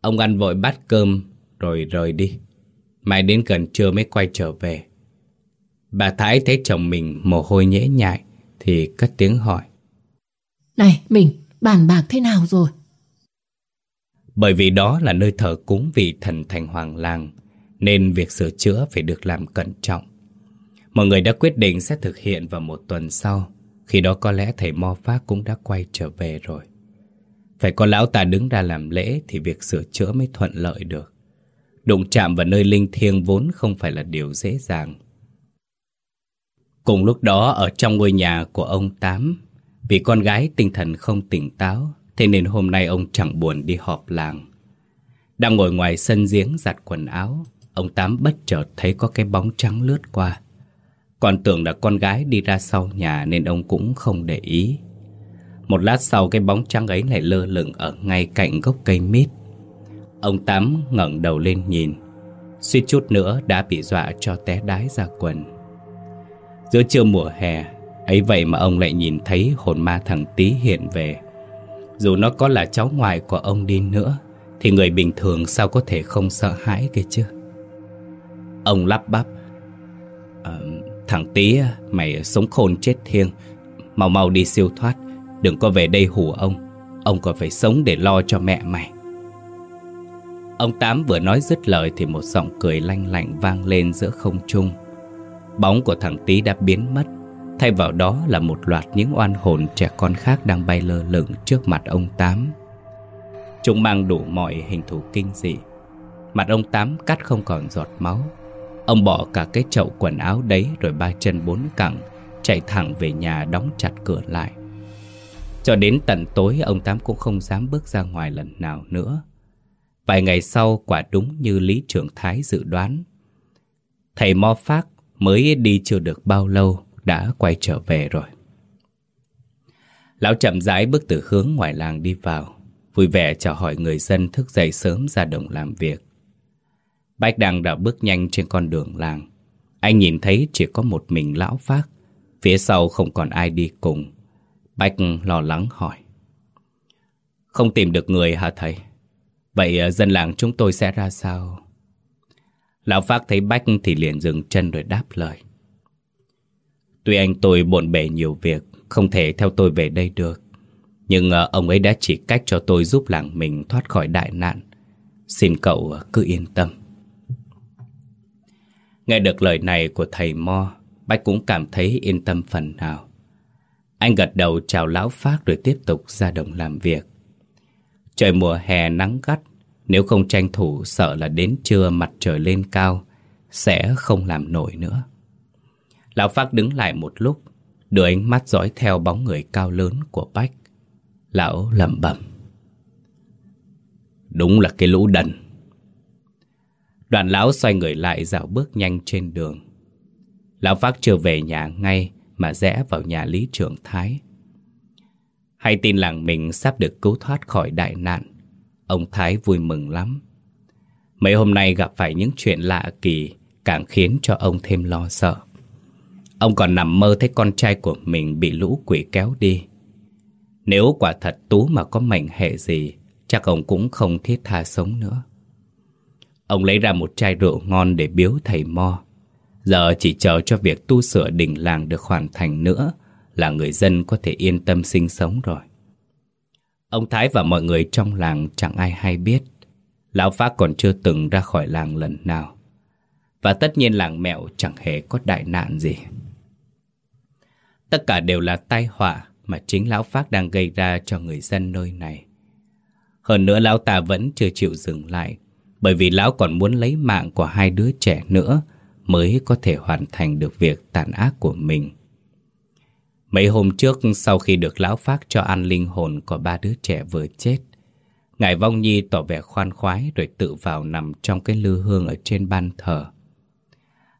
Ông ăn vội bát cơm rồi rời đi. Mai đến gần trưa mới quay trở về. Bà Thái thấy chồng mình mồ hôi nhễ nhại Thì cất tiếng hỏi Này mình bàn bạc thế nào rồi Bởi vì đó là nơi thờ cúng vị thần thành hoàng làng nên việc sửa chữa phải được làm cẩn trọng. Mọi người đã quyết định sẽ thực hiện vào một tuần sau. Khi đó có lẽ thầy Mo Pháp cũng đã quay trở về rồi. Phải có lão ta đứng ra làm lễ Thì việc sửa chữa mới thuận lợi được. Đụng chạm vào nơi linh thiêng vốn không phải là điều dễ dàng. Cùng lúc đó, ở trong ngôi nhà của ông Tám, Vì con gái tinh thần không tỉnh táo, Thế nên hôm nay ông chẳng buồn đi họp làng. Đang ngồi ngoài sân giếng giặt quần áo Ông Tám bất chợt thấy có cái bóng trắng lướt qua. Còn tưởng là con gái đi ra sau nhà Nên ông cũng không để ý. Một lát sau cái bóng trắng ấy lại lơ lửng ở ngay cạnh gốc cây mít. Ông Tám ngẩng đầu lên nhìn. Suýt chút nữa đã bị dọa cho té đái ra quần. Giữa trưa mùa hè, ấy vậy mà ông lại nhìn thấy hồn ma thằng Tý hiện về. Dù nó có là cháu ngoại của ông đi nữa, Thì người bình thường sao có thể không sợ hãi kia chứ? Ông lắp bắp. À, Thằng tí mày sống khôn chết thiêng. Mau mau đi siêu thoát Đừng có về đây hù ông. Ông còn phải sống để lo cho mẹ mày. Ông Tám vừa nói dứt lời Thì một giọng cười lanh lạnh vang lên giữa không trung. Bóng của thằng tí đã biến mất. Thay vào đó là một loạt những oan hồn trẻ con khác đang bay lơ lửng trước mặt ông Tám. Chúng mang đủ mọi hình thù kinh dị. Mặt ông Tám cắt không còn giọt máu. Ông bỏ cả cái chậu quần áo đấy rồi ba chân bốn cẳng, Chạy thẳng về nhà đóng chặt cửa lại. Cho đến tận tối, ông Tám cũng không dám bước ra ngoài lần nào nữa. Vài ngày sau, quả đúng như Lý Trưởng Thái dự đoán. Thầy Mo Phác Mới đi chưa được bao lâu, Đã quay trở về rồi. Lão chậm rãi bước từ hướng ngoài làng đi vào, Vui vẻ chào hỏi người dân thức dậy sớm ra đồng làm việc. Bách Đăng đã bước nhanh trên con đường làng Anh nhìn thấy chỉ có một mình lão phát Phía sau không còn ai đi cùng Bách lo lắng hỏi Không tìm được người hả thầy? Vậy ờ, dân làng chúng tôi sẽ ra sao? Lão Phác thấy Bách thì liền dừng chân rồi đáp lời. Tuy anh tôi bộn bề nhiều việc, không thể theo tôi về đây được. Nhưng ờ, ông ấy đã chỉ cách cho tôi giúp làng mình thoát khỏi đại nạn. Xin cậu ờ, cứ yên tâm. Nghe được lời này của thầy Mo, Bách cũng cảm thấy yên tâm phần nào. Anh gật đầu chào lão Phát rồi tiếp tục ra đồng làm việc. Trời mùa hè nắng gắt, nếu không tranh thủ sợ là đến trưa mặt trời lên cao, sẽ không làm nổi nữa. Lão Phát đứng lại một lúc, đưa ánh mắt dõi theo bóng người cao lớn của Bách. Lão lẩm bẩm. Đúng là cái lũ đần. Đoạn lão xoay người lại dạo bước nhanh trên đường. Lão Phát chưa về nhà ngay mà rẽ vào nhà Lý Trường Thái. Hay tin làng mình sắp được cứu thoát khỏi đại nạn. Ông Thái vui mừng lắm. Mấy hôm nay gặp phải những chuyện lạ kỳ càng khiến cho ông thêm lo sợ. Ông còn nằm mơ thấy con trai của mình bị lũ quỷ kéo đi. Nếu quả thật Tú mà có mệnh hệ gì, chắc ông cũng không thiết tha sống nữa. Ông lấy ra một chai rượu ngon để biếu thầy Mo. Giờ chỉ chờ cho việc tu sửa đình làng được hoàn thành nữa là người dân có thể yên tâm sinh sống rồi. Ông Thái và mọi người trong làng chẳng ai hay biết. Lão Pháp còn chưa từng ra khỏi làng lần nào. Và tất nhiên làng mẹo chẳng hề có đại nạn gì. Tất cả đều là tai họa mà chính Lão Pháp đang gây ra cho người dân nơi này. Hơn nữa Lão ta vẫn chưa chịu dừng lại, bởi vì Lão còn muốn lấy mạng của hai đứa trẻ nữa mới có thể hoàn thành được việc tàn ác của mình. Mấy hôm trước sau khi được Lão Phát cho ăn linh hồn của ba đứa trẻ vừa chết, Ngài Vong Nhi tỏ vẻ khoan khoái rồi tự vào nằm trong cái lư hương ở trên ban thờ.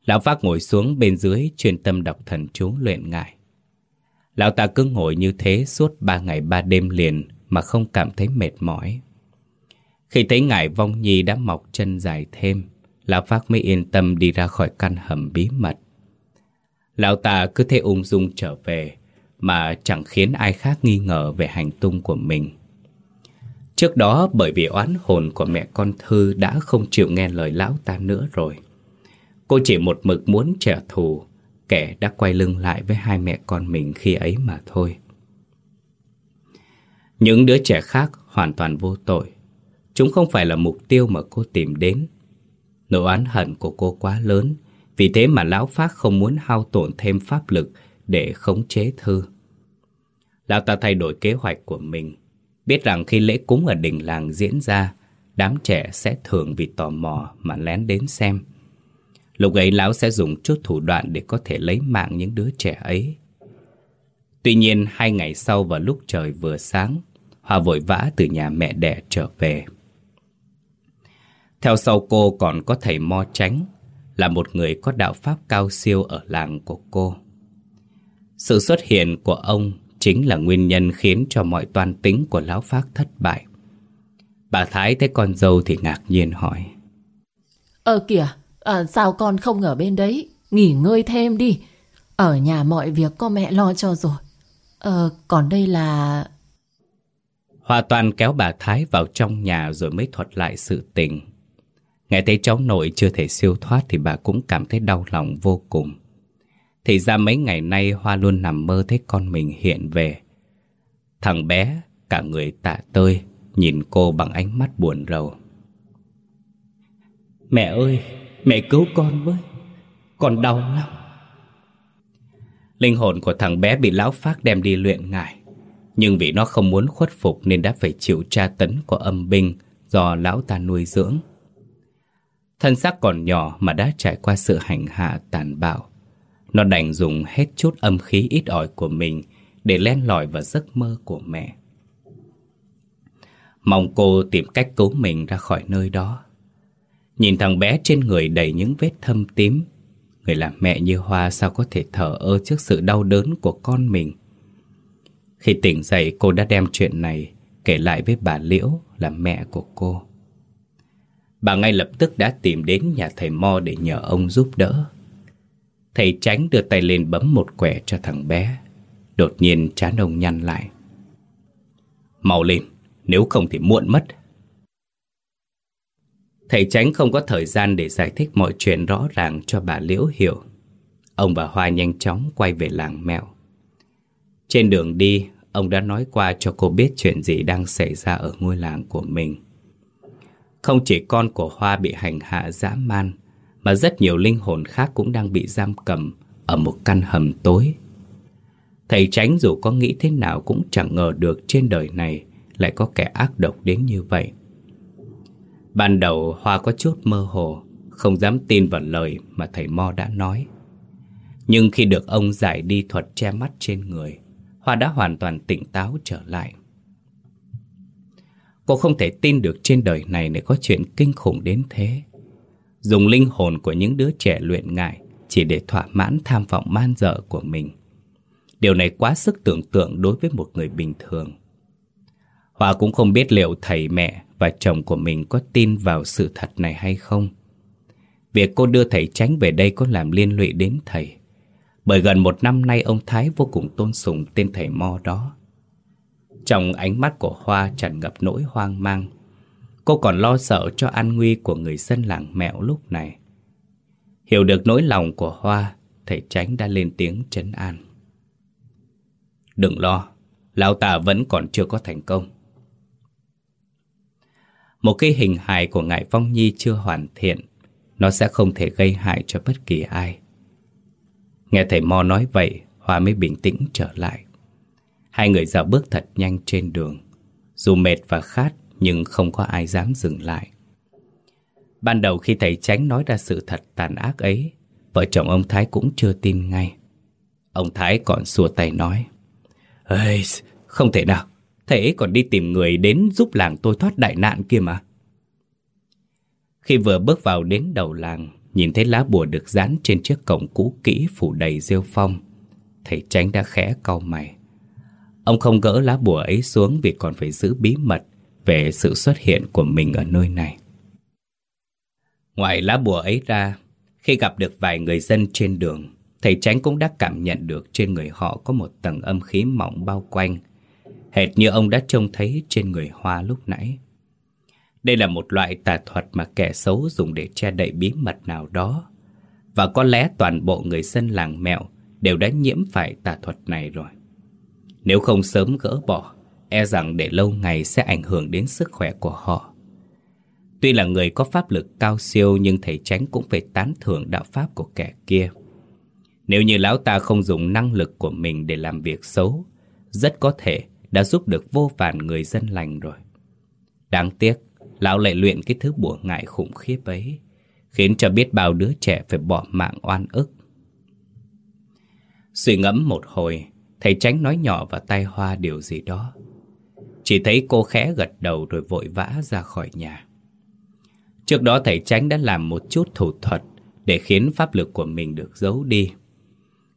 Lão Phát ngồi xuống bên dưới chuyên tâm đọc thần chú luyện ngài. Lão ta cứ ngồi như thế suốt ba ngày ba đêm liền mà không cảm thấy mệt mỏi. Khi thấy ngài Vong Nhi đã mọc chân dài thêm, Lão Phát mới yên tâm đi ra khỏi căn hầm bí mật. Lão ta cứ thế ung dung trở về mà chẳng khiến ai khác nghi ngờ về hành tung của mình. Trước đó bởi vì oán hồn của mẹ con Thư đã không chịu nghe lời lão ta nữa rồi. Cô chỉ một mực muốn trả thù kẻ đã quay lưng lại với hai mẹ con mình khi ấy mà thôi. Những đứa trẻ khác hoàn toàn vô tội. Chúng không phải là mục tiêu mà cô tìm đến. Nỗi oán hận của cô quá lớn, vì thế mà Lão Phát không muốn hao tổn thêm pháp lực để khống chế Thư. Lão ta thay đổi kế hoạch của mình, biết rằng khi lễ cúng ở đỉnh làng diễn ra, đám trẻ sẽ thường vì tò mò mà lén đến xem. Lúc ấy lão sẽ dùng chút thủ đoạn để có thể lấy mạng những đứa trẻ ấy. Tuy nhiên, hai ngày sau vào lúc trời vừa sáng, hòa vội vã từ nhà mẹ đẻ trở về. Theo sau cô còn có thầy Mo Tránh, là một người có đạo pháp cao siêu ở làng của cô. Sự xuất hiện của ông chính là nguyên nhân khiến cho mọi toan tính của lão Phác thất bại. Bà Thái thấy con dâu thì ngạc nhiên hỏi. Ờ kìa, à, sao con không ở bên đấy? Nghỉ ngơi thêm đi. Ở nhà mọi việc có mẹ lo cho rồi. Ờ, còn đây là... Hoa toàn kéo bà Thái vào trong nhà rồi mới thuật lại sự tình. Nghe thấy cháu nội chưa thể siêu thoát thì bà cũng cảm thấy đau lòng vô cùng. Thì ra mấy ngày nay Hoa luôn nằm mơ thấy con mình hiện về. Thằng bé, cả người tạ tơi, nhìn cô bằng ánh mắt buồn rầu. Mẹ ơi, mẹ cứu con với, con đau lắm. Linh hồn của thằng bé bị lão phát đem đi luyện ngải. Nhưng vì nó không muốn khuất phục nên đã phải chịu tra tấn của âm binh do lão ta nuôi dưỡng. Thân xác còn nhỏ mà đã trải qua sự hành hạ tàn bạo. Nó đành dùng hết chút âm khí ít ỏi của mình để len lỏi vào giấc mơ của mẹ. Mong cô tìm cách cứu mình ra khỏi nơi đó. Nhìn thằng bé trên người đầy những vết thâm tím, người làm mẹ như Hoa sao có thể thở ơ trước sự đau đớn của con mình. Khi tỉnh dậy cô đã đem chuyện này kể lại với bà Liễu là mẹ của cô. Bà ngay lập tức đã tìm đến nhà thầy Mo để nhờ ông giúp đỡ. Thầy tránh đưa tay lên bấm một quẻ cho thằng bé. Đột nhiên chán ông nhăn lại. Mau lên, nếu không thì muộn mất. Thầy tránh không có thời gian để giải thích mọi chuyện rõ ràng cho bà Liễu hiểu. Ông và Hoa nhanh chóng quay về làng mèo. Trên đường đi, ông đã nói qua cho cô biết chuyện gì đang xảy ra ở ngôi làng của mình. Không chỉ con của Hoa bị hành hạ dã man, mà rất nhiều linh hồn khác cũng đang bị giam cầm ở một căn hầm tối. Thầy tránh dù có nghĩ thế nào cũng chẳng ngờ được trên đời này lại có kẻ ác độc đến như vậy. Ban đầu Hoa có chút mơ hồ, không dám tin vào lời mà thầy Mo đã nói. Nhưng khi được ông giải đi thuật che mắt trên người, Hoa đã hoàn toàn tỉnh táo trở lại. Cô không thể tin được trên đời này lại có chuyện kinh khủng đến thế. Dùng linh hồn của những đứa trẻ luyện ngại chỉ để thỏa mãn tham vọng man dợ của mình. Điều này quá sức tưởng tượng đối với một người bình thường. hòa cũng không biết liệu thầy mẹ và chồng của mình có tin vào sự thật này hay không. Việc cô đưa thầy tránh về đây có làm liên lụy đến thầy. Bởi gần một năm nay, ông Thái vô cùng tôn sùng tên thầy Mo đó. Trong ánh mắt của Hoa tràn ngập nỗi hoang mang. Cô còn lo sợ cho an nguy của người dân làng mẹo lúc này. Hiểu được nỗi lòng của Hoa, thầy tránh đã lên tiếng trấn an. Đừng lo, lão ta vẫn còn chưa có thành công. Một cái hình hài của Ngài Phong Nhi chưa hoàn thiện, nó sẽ không thể gây hại cho bất kỳ ai. Nghe thầy Mo nói vậy, Hoa mới bình tĩnh trở lại. Hai người dạo bước thật nhanh trên đường. Dù mệt và khát, nhưng không có ai dám dừng lại. Ban đầu khi thầy Tránh nói ra sự thật tàn ác ấy, vợ chồng ông Thái cũng chưa tin ngay. Ông Thái còn xua tay nói, Ê, không thể nào, thầy ấy còn đi tìm người đến giúp làng tôi thoát đại nạn kia mà. Khi vừa bước vào đến đầu làng, nhìn thấy lá bùa được dán trên chiếc cổng cũ kỹ phủ đầy rêu phong, thầy Tránh đã khẽ cau mày. Ông không gỡ lá bùa ấy xuống vì còn phải giữ bí mật về sự xuất hiện của mình ở nơi này. Ngoài lá bùa ấy ra, khi gặp được vài người dân trên đường, thầy Tránh cũng đã cảm nhận được trên người họ có một tầng âm khí mỏng bao quanh, hệt như ông đã trông thấy trên người Hoa lúc nãy. Đây là một loại tà thuật mà kẻ xấu dùng để che đậy bí mật nào đó. Và có lẽ toàn bộ người dân làng mẹo đều đã nhiễm phải tà thuật này rồi. Nếu không sớm gỡ bỏ, e rằng để lâu ngày sẽ ảnh hưởng đến sức khỏe của họ. Tuy là người có pháp lực cao siêu nhưng thầy tránh cũng phải tán thưởng đạo pháp của kẻ kia. Nếu như lão ta không dùng năng lực của mình để làm việc xấu, rất có thể đã giúp được vô vàn người dân lành rồi. Đáng tiếc, lão lại luyện cái thứ bùa ngại khủng khiếp ấy, khiến cho biết bao đứa trẻ phải bỏ mạng oan ức. Suy ngẫm một hồi, thầy tránh nói nhỏ vào tay Hoa điều gì đó. Chỉ thấy cô khẽ gật đầu rồi vội vã ra khỏi nhà. Trước đó thầy tránh đã làm một chút thủ thuật để khiến pháp lực của mình được giấu đi.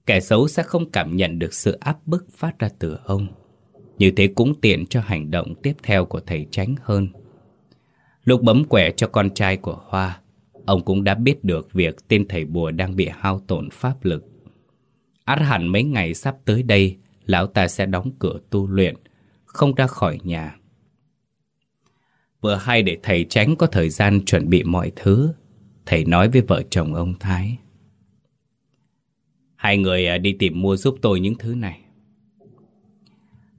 Kẻ xấu sẽ không cảm nhận được sự áp bức phát ra từ ông. Như thế cũng tiện cho hành động tiếp theo của thầy tránh hơn. Lúc bấm quẻ cho con trai của Hoa, ông cũng đã biết được việc tên thầy bùa đang bị hao tổn pháp lực. Át hẳn mấy ngày sắp tới đây, lão ta sẽ đóng cửa tu luyện, không ra khỏi nhà. Vừa hay để thầy tránh có thời gian chuẩn bị mọi thứ, thầy nói với vợ chồng ông Thái. Hai người à, đi tìm mua giúp tôi những thứ này.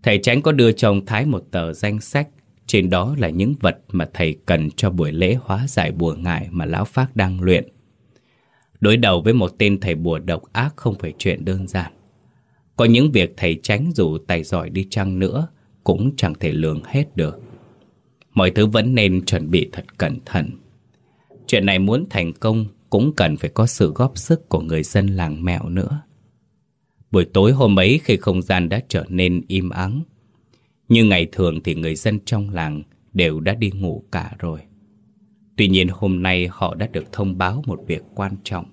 Thầy tránh có đưa chồng Thái một tờ danh sách trên đó là những vật mà thầy cần cho buổi lễ hóa giải bùa ngại mà Lão Phác đang luyện. Đối đầu với một tên thầy bùa độc ác không phải chuyện đơn giản. Có những việc thầy tránh dù tài giỏi đi chăng nữa cũng chẳng thể lường hết được. Mọi thứ vẫn nên chuẩn bị thật cẩn thận. Chuyện này muốn thành công cũng cần phải có sự góp sức của người dân làng mẹo nữa. Buổi tối hôm ấy khi không gian đã trở nên im ắng, như ngày thường thì người dân trong làng đều đã đi ngủ cả rồi. Tuy nhiên hôm nay họ đã được thông báo một việc quan trọng.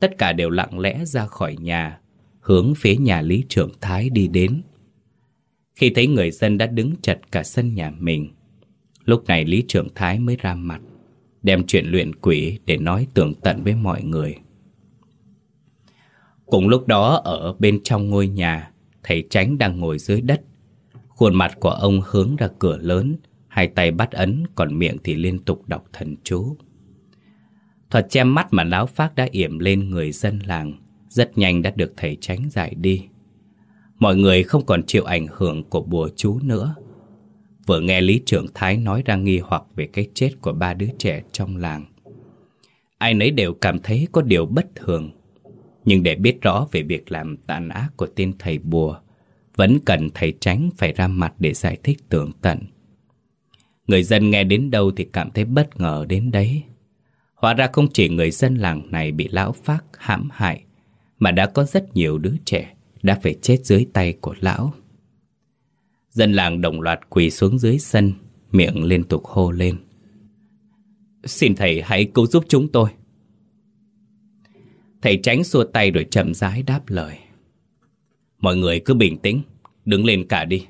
Tất cả đều lặng lẽ ra khỏi nhà, hướng phía nhà Lý Trưởng Thái đi đến. Khi thấy người dân đã đứng chật cả sân nhà mình, lúc này Lý Trưởng Thái mới ra mặt, đem chuyện luyện quỷ để nói tường tận với mọi người. Cùng lúc đó ở bên trong ngôi nhà, thầy Tránh đang ngồi dưới đất, Khuôn mặt của ông hướng ra cửa lớn, hai tay bắt ấn, còn miệng thì liên tục đọc thần chú. Thuật che mắt mà lão phát đã yểm lên người dân làng, rất nhanh đã được thầy tránh giải đi. Mọi người không còn chịu ảnh hưởng của bùa chú nữa. Vừa nghe Lý Trưởng Thái nói ra nghi hoặc về cái chết của ba đứa trẻ trong làng. Ai nấy đều cảm thấy có điều bất thường. Nhưng để biết rõ về việc làm tàn ác của tên thầy bùa, vẫn cần thầy tránh phải ra mặt để giải thích tường tận. Người dân nghe đến đâu thì cảm thấy bất ngờ đến đấy. Hóa ra không chỉ người dân làng này bị lão phác hãm hại, mà đã có rất nhiều đứa trẻ đã phải chết dưới tay của lão. Dân làng đồng loạt quỳ xuống dưới sân, miệng liên tục hô lên. Xin thầy hãy cứu giúp chúng tôi. Thầy tránh xua tay rồi chậm rãi đáp lời. Mọi người cứ bình tĩnh, đứng lên cả đi.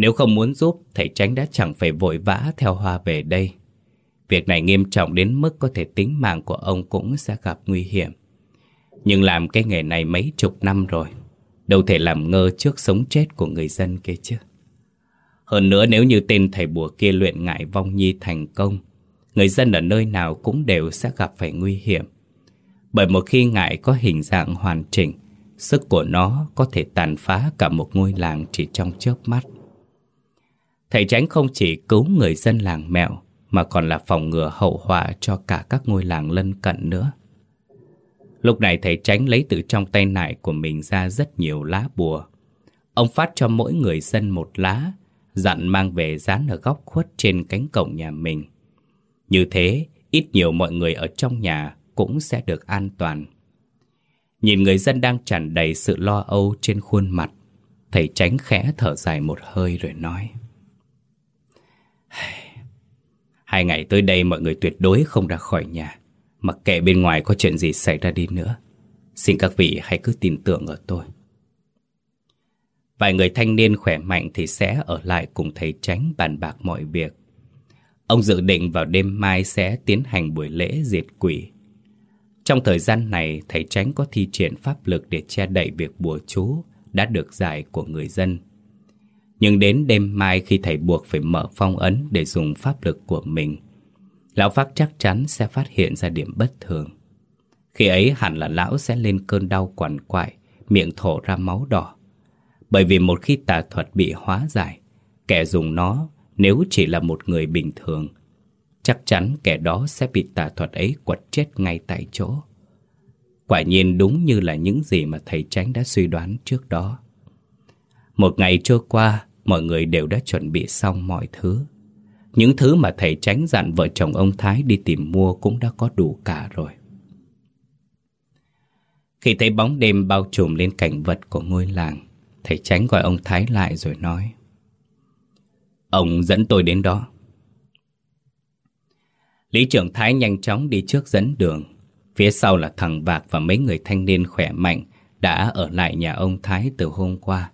Nếu không muốn giúp, thầy tránh đã chẳng phải vội vã theo hoa về đây. Việc này nghiêm trọng đến mức có thể tính mạng của ông cũng sẽ gặp nguy hiểm. Nhưng làm cái nghề này mấy chục năm rồi, đâu thể làm ngơ trước sống chết của người dân kia chứ. Hơn nữa nếu như tên thầy bùa kia luyện ngại vong nhi thành công, người dân ở nơi nào cũng đều sẽ gặp phải nguy hiểm. Bởi một khi ngại có hình dạng hoàn chỉnh, sức của nó có thể tàn phá cả một ngôi làng chỉ trong chớp mắt. Thầy tránh không chỉ cứu người dân làng mẹo, mà còn là phòng ngừa hậu họa cho cả các ngôi làng lân cận nữa. Lúc này thầy tránh lấy từ trong tay nải của mình ra rất nhiều lá bùa. Ông phát cho mỗi người dân một lá, dặn mang về dán ở góc khuất trên cánh cổng nhà mình. Như thế, ít nhiều mọi người ở trong nhà cũng sẽ được an toàn. Nhìn người dân đang tràn đầy sự lo âu trên khuôn mặt, thầy tránh khẽ thở dài một hơi rồi nói. Hai ngày tới đây mọi người tuyệt đối không ra khỏi nhà, mặc kệ bên ngoài có chuyện gì xảy ra đi nữa. Xin các vị hãy cứ tin tưởng ở tôi. Vài người thanh niên khỏe mạnh thì sẽ ở lại cùng thầy tránh bàn bạc mọi việc. Ông dự định vào đêm mai sẽ tiến hành buổi lễ diệt quỷ. Trong thời gian này, thầy tránh có thi triển pháp lực để che đậy việc bùa chú đã được giải của người dân. Nhưng đến đêm mai khi thầy buộc phải mở phong ấn để dùng pháp lực của mình, Lão Phác chắc chắn sẽ phát hiện ra điểm bất thường. Khi ấy hẳn là lão sẽ lên cơn đau quằn quại, miệng thổ ra máu đỏ. Bởi vì một khi tà thuật bị hóa giải, kẻ dùng nó nếu chỉ là một người bình thường, chắc chắn kẻ đó sẽ bị tà thuật ấy quật chết ngay tại chỗ. Quả nhiên đúng như là những gì mà thầy tránh đã suy đoán trước đó. Một ngày trôi qua, mọi người đều đã chuẩn bị xong mọi thứ. Những thứ mà thầy tránh dặn vợ chồng ông Thái đi tìm mua cũng đã có đủ cả rồi. Khi thấy bóng đêm bao trùm lên cảnh vật của ngôi làng, thầy tránh gọi ông Thái lại rồi nói. Ông dẫn tôi đến đó. Lý trưởng Thái nhanh chóng đi trước dẫn đường. Phía sau là thằng Vạc và mấy người thanh niên khỏe mạnh đã ở lại nhà ông Thái từ hôm qua.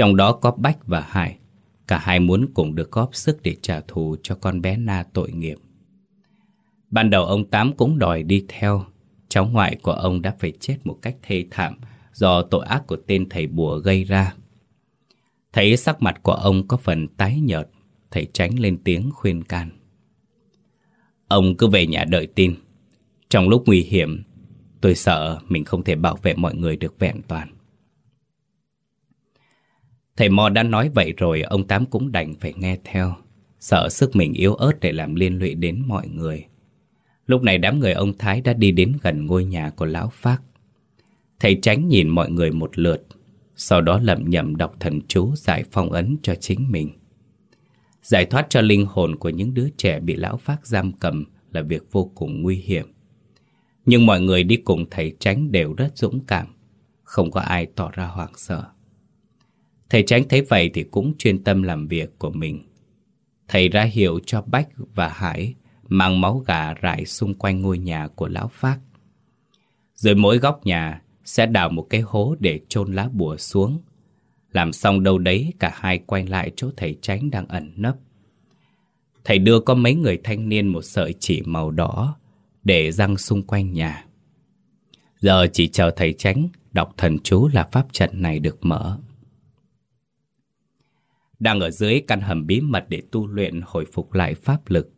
Trong đó có Bách và Hải. Cả hai muốn cùng được góp sức để trả thù cho con bé Na tội nghiệp. Ban đầu ông Tám cũng đòi đi theo. Cháu ngoại của ông đã phải chết một cách thê thảm do tội ác của tên thầy bùa gây ra. Thấy sắc mặt của ông có phần tái nhợt, thầy tránh lên tiếng khuyên can. Ông cứ về nhà đợi tin. Trong lúc nguy hiểm, tôi sợ mình không thể bảo vệ mọi người được vẹn toàn. Thầy Mò đã nói vậy rồi, ông Tám cũng đành phải nghe theo. Sợ sức mình yếu ớt để làm liên lụy đến mọi người. Lúc này đám người ông Thái đã đi đến gần ngôi nhà của Lão Phác. Thầy tránh nhìn mọi người một lượt, sau đó lẩm nhẩm đọc thần chú giải phong ấn cho chính mình. Giải thoát cho linh hồn của những đứa trẻ bị lão phác giam cầm là việc vô cùng nguy hiểm. Nhưng mọi người đi cùng thầy tránh đều rất dũng cảm, không có ai tỏ ra hoảng sợ. Thầy tránh thấy vậy thì cũng chuyên tâm làm việc của mình. Thầy ra hiệu cho Bách và Hải mang máu gà rải xung quanh ngôi nhà của lão phác. rồi mỗi góc nhà sẽ đào một cái hố để chôn lá bùa xuống. Làm xong đâu đấy, cả hai quay lại chỗ thầy tránh đang ẩn nấp. Thầy đưa có mấy người thanh niên một sợi chỉ màu đỏ để răng xung quanh nhà. Giờ chỉ chờ thầy tránh đọc thần chú là pháp trận này được mở. Đang ở dưới căn hầm bí mật để tu luyện hồi phục lại pháp lực.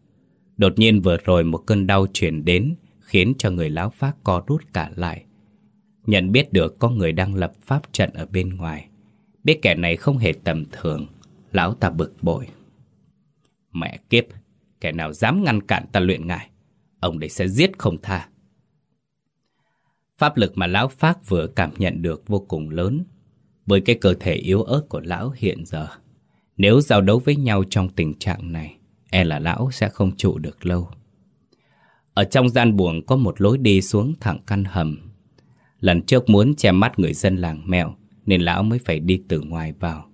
Đột nhiên vừa rồi một cơn đau truyền đến khiến cho người lão phát co rút cả lại. Nhận biết được có người đang lập pháp trận ở bên ngoài Biết kẻ này không hề tầm thường Lão ta bực bội Mẹ kiếp Kẻ nào dám ngăn cản ta luyện ngài Ông đấy sẽ giết không tha Pháp lực mà lão phát vừa cảm nhận được vô cùng lớn. Với cái cơ thể yếu ớt của lão hiện giờ, nếu giao đấu với nhau trong tình trạng này, e là lão sẽ không trụ được lâu. Ở trong gian buồng có một lối đi xuống thẳng căn hầm. Lần trước muốn che mắt người dân làng mèo, nên lão mới phải đi từ ngoài vào.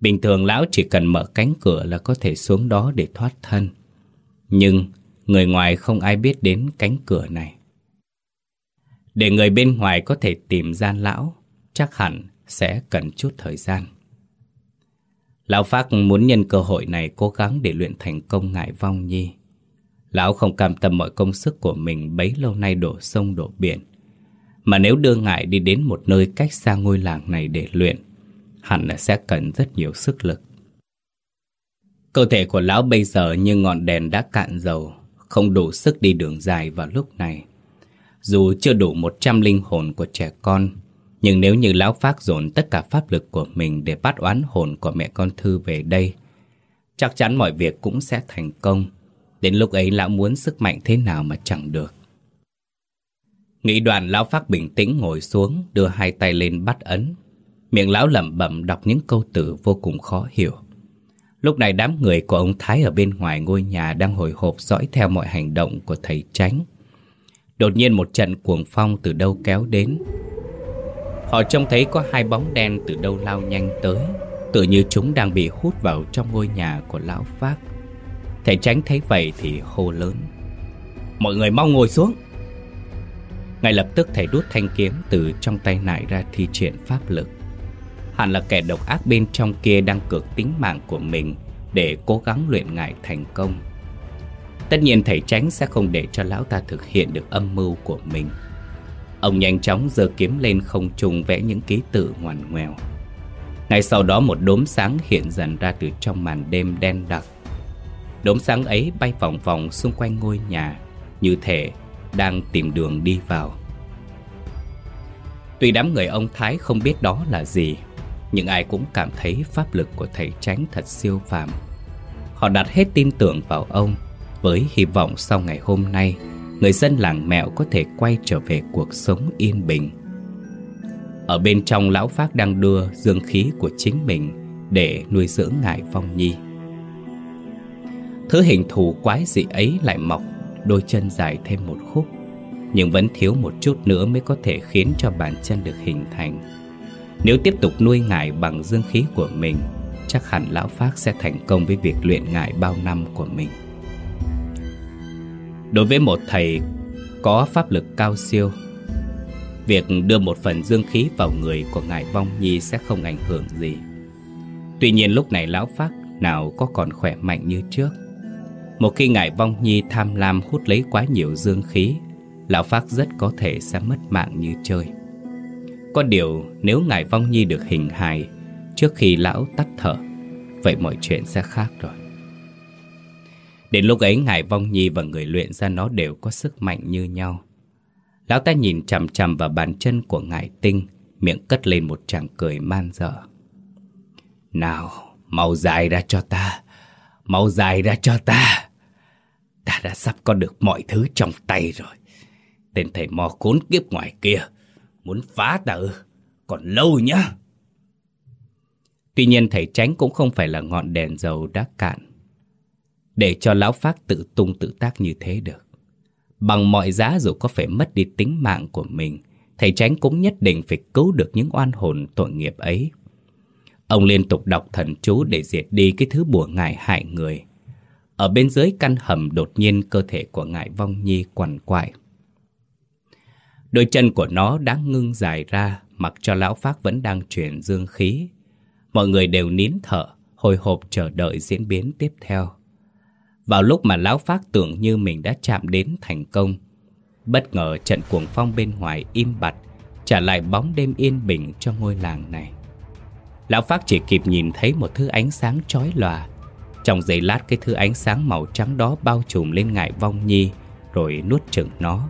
Bình thường lão chỉ cần mở cánh cửa là có thể xuống đó để thoát thân. Nhưng người ngoài không ai biết đến cánh cửa này. Để người bên ngoài có thể tìm gian lão, chắc hẳn sẽ cần chút thời gian. Lão Phác muốn nhân cơ hội này cố gắng để luyện thành công ngại vong nhi. Lão không cam tâm mọi công sức của mình bấy lâu nay đổ sông đổ biển. Mà nếu đưa ngại đi đến một nơi cách xa ngôi làng này để luyện, hẳn là sẽ cần rất nhiều sức lực. Cơ thể của lão bây giờ như ngọn đèn đã cạn dầu, không đủ sức đi đường dài vào lúc này. Dù chưa đủ 100 linh hồn của trẻ con, nhưng nếu như lão phát dồn tất cả pháp lực của mình để bắt oán hồn của mẹ con Thư về đây, chắc chắn mọi việc cũng sẽ thành công. Đến lúc ấy lão muốn sức mạnh thế nào mà chẳng được. Nghĩ đoàn lão phát bình tĩnh ngồi xuống, đưa hai tay lên bắt ấn. Miệng lão lẩm bẩm đọc những câu từ vô cùng khó hiểu. Lúc này đám người của ông Thái ở bên ngoài ngôi nhà đang hồi hộp dõi theo mọi hành động của thầy tránh. Đột nhiên một trận cuồng phong từ đâu kéo đến. Họ trông thấy có hai bóng đen từ đâu lao nhanh tới, tự như chúng đang bị hút vào trong ngôi nhà của lão Pháp Thầy tránh thấy vậy thì hô lớn. Mọi người mau ngồi xuống. Ngay lập tức thầy đút thanh kiếm từ trong tay nại ra thi triển pháp lực. Hẳn là kẻ độc ác bên trong kia đang cược tính mạng của mình để cố gắng luyện ngại thành công. Tất nhiên thầy tránh sẽ không để cho lão ta thực hiện được âm mưu của mình. Ông nhanh chóng giơ kiếm lên không trung vẽ những ký tự ngoằn ngoèo. Ngay sau đó một đốm sáng hiện dần ra từ trong màn đêm đen đặc. Đốm sáng ấy bay vòng vòng xung quanh ngôi nhà, như thể đang tìm đường đi vào. Tuy đám người ông Thái không biết đó là gì, nhưng ai cũng cảm thấy pháp lực của thầy tránh thật siêu phàm. Họ đặt hết tin tưởng vào ông, với hy vọng sau ngày hôm nay, người dân làng mẹo có thể quay trở về cuộc sống yên bình. Ở bên trong lão Phác đang đưa dương khí của chính mình để nuôi dưỡng ngài Phong Nhi. Thứ hình thù quái dị ấy lại mọc đôi chân dài thêm một khúc, nhưng vẫn thiếu một chút nữa mới có thể khiến cho bàn chân được hình thành. Nếu tiếp tục nuôi ngài bằng dương khí của mình, chắc hẳn lão Phác sẽ thành công với việc luyện ngài bao năm của mình. Đối với một thầy có pháp lực cao siêu, việc đưa một phần dương khí vào người của ngài Vong Nhi sẽ không ảnh hưởng gì. Tuy nhiên lúc này lão Phác nào có còn khỏe mạnh như trước. Một khi ngài Vong Nhi tham lam hút lấy quá nhiều dương khí, lão Phác rất có thể sẽ mất mạng như chơi. Có điều nếu ngài Vong Nhi được hình hài trước khi lão tắt thở, vậy mọi chuyện sẽ khác rồi. Đến lúc ấy ngài Vong Nhi và người luyện ra nó đều có sức mạnh như nhau. Lão ta nhìn chằm chằm vào bàn chân của ngài Tinh, miệng cất lên một tràng cười man dở. Nào, mau dài ra cho ta, mau dài ra cho ta. Ta đã sắp có được mọi thứ trong tay rồi. Tên thầy mò khốn kiếp ngoài kia, muốn phá ta ư, còn lâu nhá. Tuy nhiên thầy tránh cũng không phải là ngọn đèn dầu đã cạn để cho lão Phác tự tung tự tác như thế được. Bằng mọi giá dù có phải mất đi tính mạng của mình, thầy tránh cũng nhất định phải cứu được những oan hồn tội nghiệp ấy. Ông liên tục đọc thần chú để diệt đi cái thứ bùa ngải hại người. Ở bên dưới căn hầm đột nhiên cơ thể của ngải vong nhi quằn quại. Đôi chân của nó đã ngưng dài ra, mặc cho lão Phác vẫn đang truyền dương khí. Mọi người đều nín thở, hồi hộp chờ đợi diễn biến tiếp theo. Vào lúc mà Lão Phát tưởng như mình đã chạm đến thành công, Bất ngờ trận cuồng phong bên ngoài im bặt, Trả lại bóng đêm yên bình cho ngôi làng này. Lão Phát chỉ kịp nhìn thấy một thứ ánh sáng chói lòa. Trong giây lát, cái thứ ánh sáng màu trắng đó bao trùm lên ngại vong nhi, Rồi nuốt chửng nó.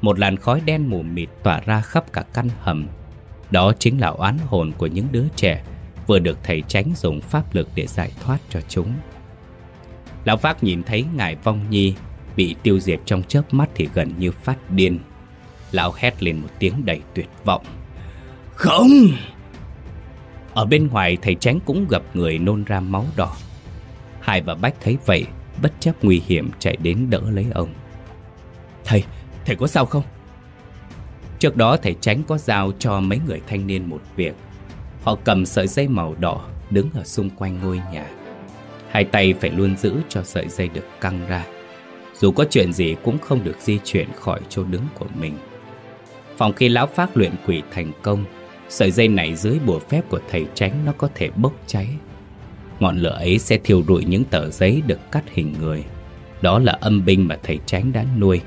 Một làn khói đen mù mịt tỏa ra khắp cả căn hầm. Đó chính là oán hồn của những đứa trẻ Vừa được thầy tránh dùng pháp lực để giải thoát cho chúng. Lão Phác nhìn thấy ngài Vong Nhi bị tiêu diệt trong chớp mắt thì gần như phát điên. Lão hét lên một tiếng đầy tuyệt vọng. Không! Ở bên ngoài thầy tránh cũng gặp người nôn ra máu đỏ. Hải và Bách thấy vậy Bất chấp nguy hiểm chạy đến đỡ lấy ông. Thầy, thầy có sao không? Trước đó thầy tránh có giao cho mấy người thanh niên một việc. Họ cầm sợi dây màu đỏ đứng ở xung quanh ngôi nhà. Hai tay phải luôn giữ cho sợi dây được căng ra. Dù có chuyện gì cũng không được di chuyển khỏi chỗ đứng của mình. Phòng khi lão phát luyện quỷ thành công, Sợi dây này dưới bùa phép của thầy tránh nó có thể bốc cháy. Ngọn lửa ấy sẽ thiêu rụi những tờ giấy được cắt hình người. Đó là âm binh mà thầy tránh đã nuôi.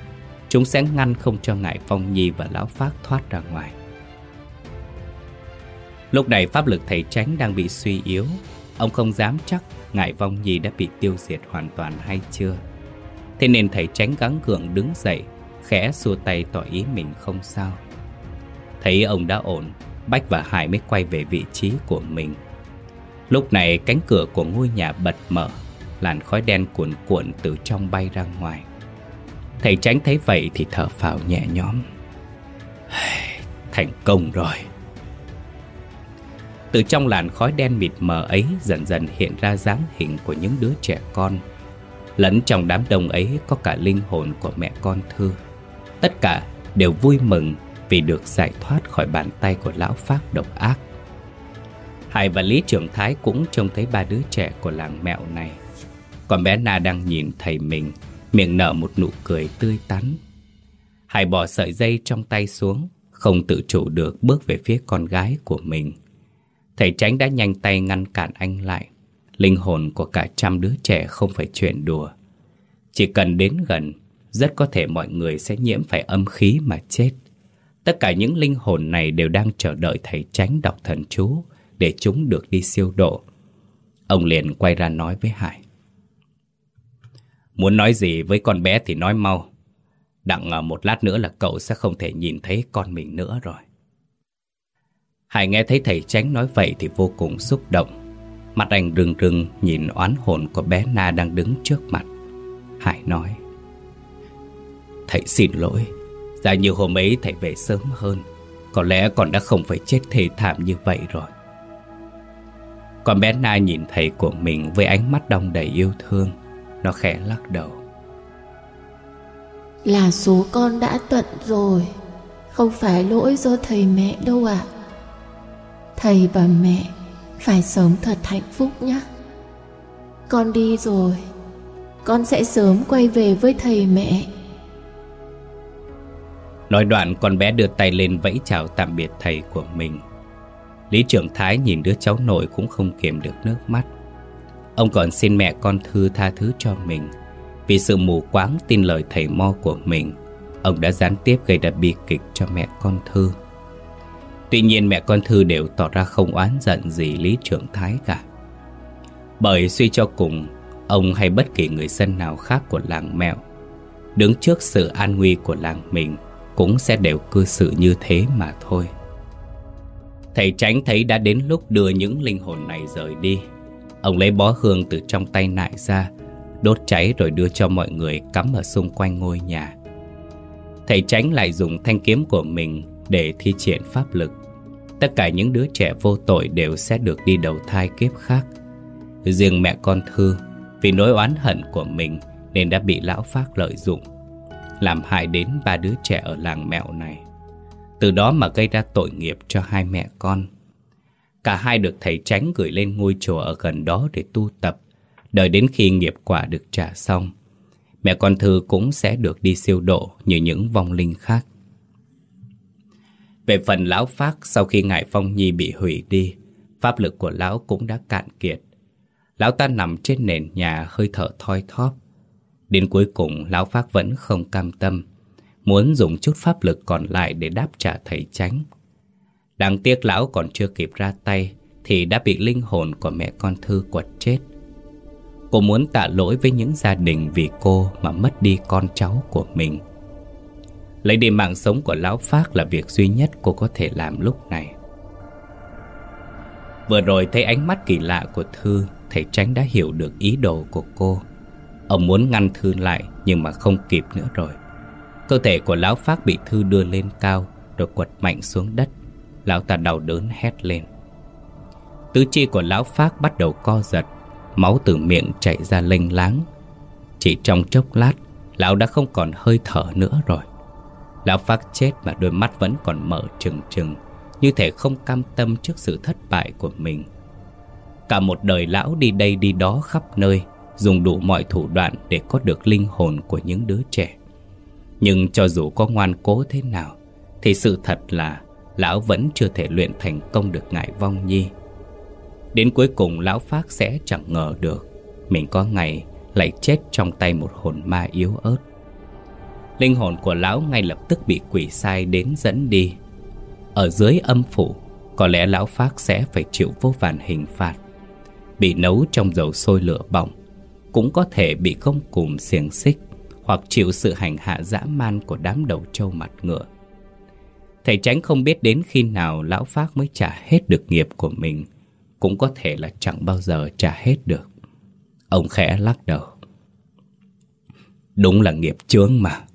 Chúng sẽ ngăn không cho ngài Phong, Nhi và Lão Phát thoát ra ngoài. Lúc này pháp lực thầy tránh đang bị suy yếu. Ông không dám chắc ngại Vong Nhi đã bị tiêu diệt hoàn toàn hay chưa? Thế nên thầy tránh gắng gượng đứng dậy, Khẽ xua tay tỏ ý mình không sao. Thấy ông đã ổn, Bách và Hải mới quay về vị trí của mình. Lúc này cánh cửa của ngôi nhà bật mở, Làn khói đen cuộn cuộn từ trong bay ra ngoài. Thầy tránh thấy vậy thì thở phào nhẹ nhõm. Thành công rồi. Từ trong làn khói đen mịt mờ ấy Dần dần hiện ra dáng hình của những đứa trẻ con. Lẫn trong đám đông ấy có cả linh hồn của mẹ con Thư. Tất cả đều vui mừng vì được giải thoát khỏi bàn tay của lão Pháp độc ác. Hải và Lý Trưởng Thái cũng trông thấy ba đứa trẻ của làng mẹo này. Còn bé Na đang nhìn thầy mình, Miệng nở một nụ cười tươi tắn. Hải bỏ sợi dây trong tay xuống, Không tự chủ được bước về phía con gái của mình. Thầy tránh đã nhanh tay ngăn cản anh lại. Linh hồn của cả trăm đứa trẻ không phải chuyện đùa. Chỉ cần đến gần, Rất có thể mọi người sẽ nhiễm phải âm khí mà chết. Tất cả những linh hồn này đều đang chờ đợi thầy tránh đọc thần chú Để chúng được đi siêu độ. Ông liền quay ra nói với Hải. Muốn nói gì với con bé thì nói mau. Đặng à, một lát nữa là cậu sẽ không thể nhìn thấy con mình nữa rồi. Hải nghe thấy thầy tránh nói vậy thì vô cùng xúc động. Mặt anh rừng rừng nhìn oán hồn của bé Na đang đứng trước mặt. Hải nói, Thầy xin lỗi Giả như hôm ấy thầy về sớm hơn, Có lẽ con đã không phải chết thê thảm như vậy rồi. Còn bé Na nhìn thầy của mình với ánh mắt đông đầy yêu thương, Nó khẽ lắc đầu. Là số con đã tận rồi, Không phải lỗi do thầy mẹ đâu ạ. Thầy và mẹ phải sống thật hạnh phúc nhé. Con đi rồi, Con sẽ sớm quay về với thầy mẹ. Nói đoạn, con bé đưa tay lên vẫy chào tạm biệt thầy của mình. Lý trưởng Thái nhìn đứa cháu nội cũng không kiềm được nước mắt. Ông còn xin mẹ con Thư tha thứ cho mình. Vì sự mù quáng tin lời thầy mo của mình, Ông đã gián tiếp gây ra bi kịch cho mẹ con Thư. Tuy nhiên mẹ con Thư đều tỏ ra không oán giận gì Lý trưởng Thái cả. Bởi suy cho cùng, Ông hay bất kỳ người dân nào khác của làng mẹo, Đứng trước sự an nguy của làng mình Cũng sẽ đều cư xử như thế mà thôi. Thầy tránh thấy đã đến lúc đưa những linh hồn này rời đi, Ông lấy bó hương từ trong tay nại ra, Đốt cháy rồi đưa cho mọi người cắm ở xung quanh ngôi nhà. Thầy tránh lại dùng thanh kiếm của mình để thi triển pháp lực. Tất cả những đứa trẻ vô tội đều sẽ được đi đầu thai kiếp khác. Riêng mẹ con Thư, Vì nỗi oán hận của mình Nên đã bị lão phát lợi dụng, Làm hại đến ba đứa trẻ ở làng mẹo này. Từ đó mà gây ra tội nghiệp cho hai mẹ con. Cả hai được thầy tránh gửi lên ngôi chùa ở gần đó để tu tập. Đợi đến khi nghiệp quả được trả xong, Mẹ con Thư cũng sẽ được đi siêu độ như những vong linh khác về phần lão Phác sau khi ngài Phong Nhi bị hủy đi, pháp lực của lão cũng đã cạn kiệt. Lão ta nằm trên nền nhà hơi thở thoi thóp. Đến cuối cùng lão Phác vẫn không cam tâm, muốn dùng chút pháp lực còn lại để đáp trả thầy tránh. Đáng tiếc lão còn chưa kịp ra tay thì đã bị linh hồn của mẹ con Thư quật chết. Cô muốn tạ lỗi với những gia đình vì cô mà mất đi con cháu của mình. Lấy đi mạng sống của Lão phát là việc duy nhất cô có thể làm lúc này. Vừa rồi thấy ánh mắt kỳ lạ của Thư, Thầy Tránh đã hiểu được ý đồ của cô. Ông muốn ngăn Thư lại, nhưng mà không kịp nữa rồi. Cơ thể của lão phát bị Thư đưa lên cao, Rồi quật mạnh xuống đất. Lão ta đau đớn hét lên. Tứ chi của lão phát bắt đầu co giật, Máu từ miệng chảy ra lênh láng. Chỉ trong chốc lát, Lão đã không còn hơi thở nữa rồi. Lão Phác chết mà đôi mắt vẫn còn mở trừng trừng, Như thể không cam tâm trước sự thất bại của mình. Cả một đời lão đi đây đi đó khắp nơi, Dùng đủ mọi thủ đoạn để có được linh hồn của những đứa trẻ. Nhưng cho dù có ngoan cố thế nào, Thì sự thật là Lão vẫn chưa thể luyện thành công được ngại vong nhi. Đến cuối cùng lão Phác sẽ chẳng ngờ được, Mình có ngày lại chết trong tay một hồn ma yếu ớt. Linh hồn của lão ngay lập tức bị quỷ sai đến dẫn đi. Ở dưới âm phủ, Có lẽ lão Phác sẽ phải chịu vô vàn hình phạt. Bị nấu trong dầu sôi lửa bỏng, Cũng có thể bị công cùm xiềng xích Hoặc chịu sự hành hạ dã man của đám đầu trâu mặt ngựa. Thầy tránh không biết đến khi nào lão Phác mới trả hết được nghiệp của mình, Cũng có thể là chẳng bao giờ trả hết được. Ông khẽ lắc đầu. Đúng là nghiệp chướng mà.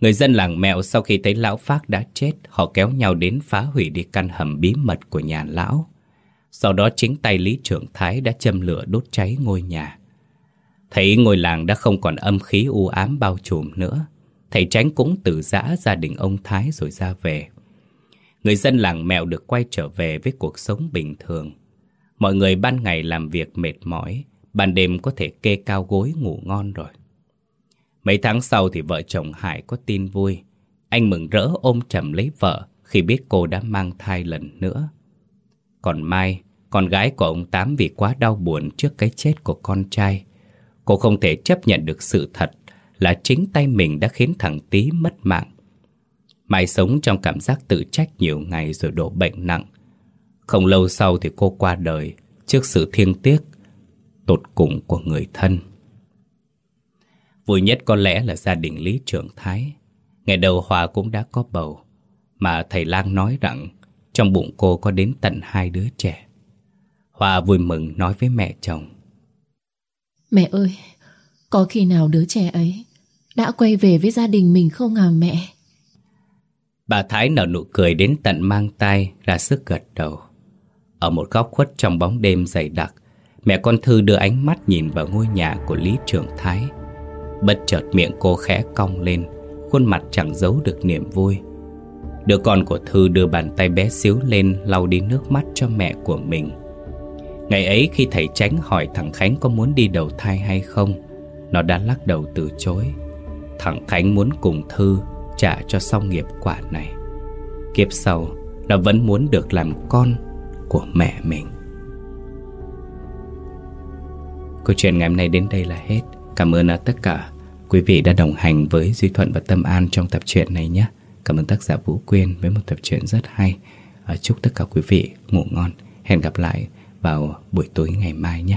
Người dân làng mẹo sau khi thấy lão Phác đã chết, Họ kéo nhau đến phá hủy đi căn hầm bí mật của nhà lão. Sau đó chính tay Lý Trưởng Thái đã châm lửa đốt cháy ngôi nhà. Thấy ngôi làng đã không còn âm khí u ám bao trùm nữa, Thầy Tránh cũng từ giã gia đình ông Thái rồi ra về. Người dân làng mẹo được quay trở về với cuộc sống bình thường. Mọi người ban ngày làm việc mệt mỏi, Ban đêm có thể kê cao gối ngủ ngon rồi. Mấy tháng sau thì vợ chồng Hải có tin vui. Anh mừng rỡ ôm chầm lấy vợ Khi biết cô đã mang thai lần nữa. Còn Mai, Con gái của ông Tám vì quá đau buồn trước cái chết của con trai. Cô không thể chấp nhận được sự thật Là chính tay mình đã khiến thằng Tý mất mạng. Mai sống trong cảm giác tự trách nhiều ngày rồi đổ bệnh nặng. Không lâu sau thì cô qua đời Trước sự thiêng tiếc Tột cùng của người thân. Vui nhất có lẽ là gia đình Lý Trưởng Thái. Ngày đầu Hòa cũng đã có bầu Mà thầy Lang nói rằng Trong bụng cô có đến tận hai đứa trẻ. Hòa vui mừng nói với mẹ chồng. Mẹ ơi Có khi nào đứa trẻ ấy Đã quay về với gia đình mình không à mẹ? Bà Thái nở nụ cười đến tận mang tay Ra sức gật đầu. Ở một góc khuất trong bóng đêm dày đặc Mẹ con Thư đưa ánh mắt nhìn vào ngôi nhà của Lý Trưởng Thái Bất chợt miệng cô khẽ cong lên, Khuôn mặt chẳng giấu được niềm vui. Đứa con của Thư đưa bàn tay bé xíu lên, lau đi nước mắt cho mẹ của mình. Ngày ấy khi thầy tránh hỏi thằng Khánh có muốn đi đầu thai hay không, Nó đã lắc đầu từ chối. Thằng Khánh muốn cùng Thư trả cho xong nghiệp quả này. Kiếp sau, Nó vẫn muốn được làm con của mẹ mình. Câu chuyện ngày hôm nay đến đây là hết. Cảm ơn à, tất cả quý vị đã đồng hành với Duy Thuận và Tâm An trong tập truyện này nhé. Cảm ơn tác giả Vũ Quyên với một tập truyện rất hay. À, chúc tất cả quý vị ngủ ngon. Hẹn gặp lại vào buổi tối ngày mai nhé.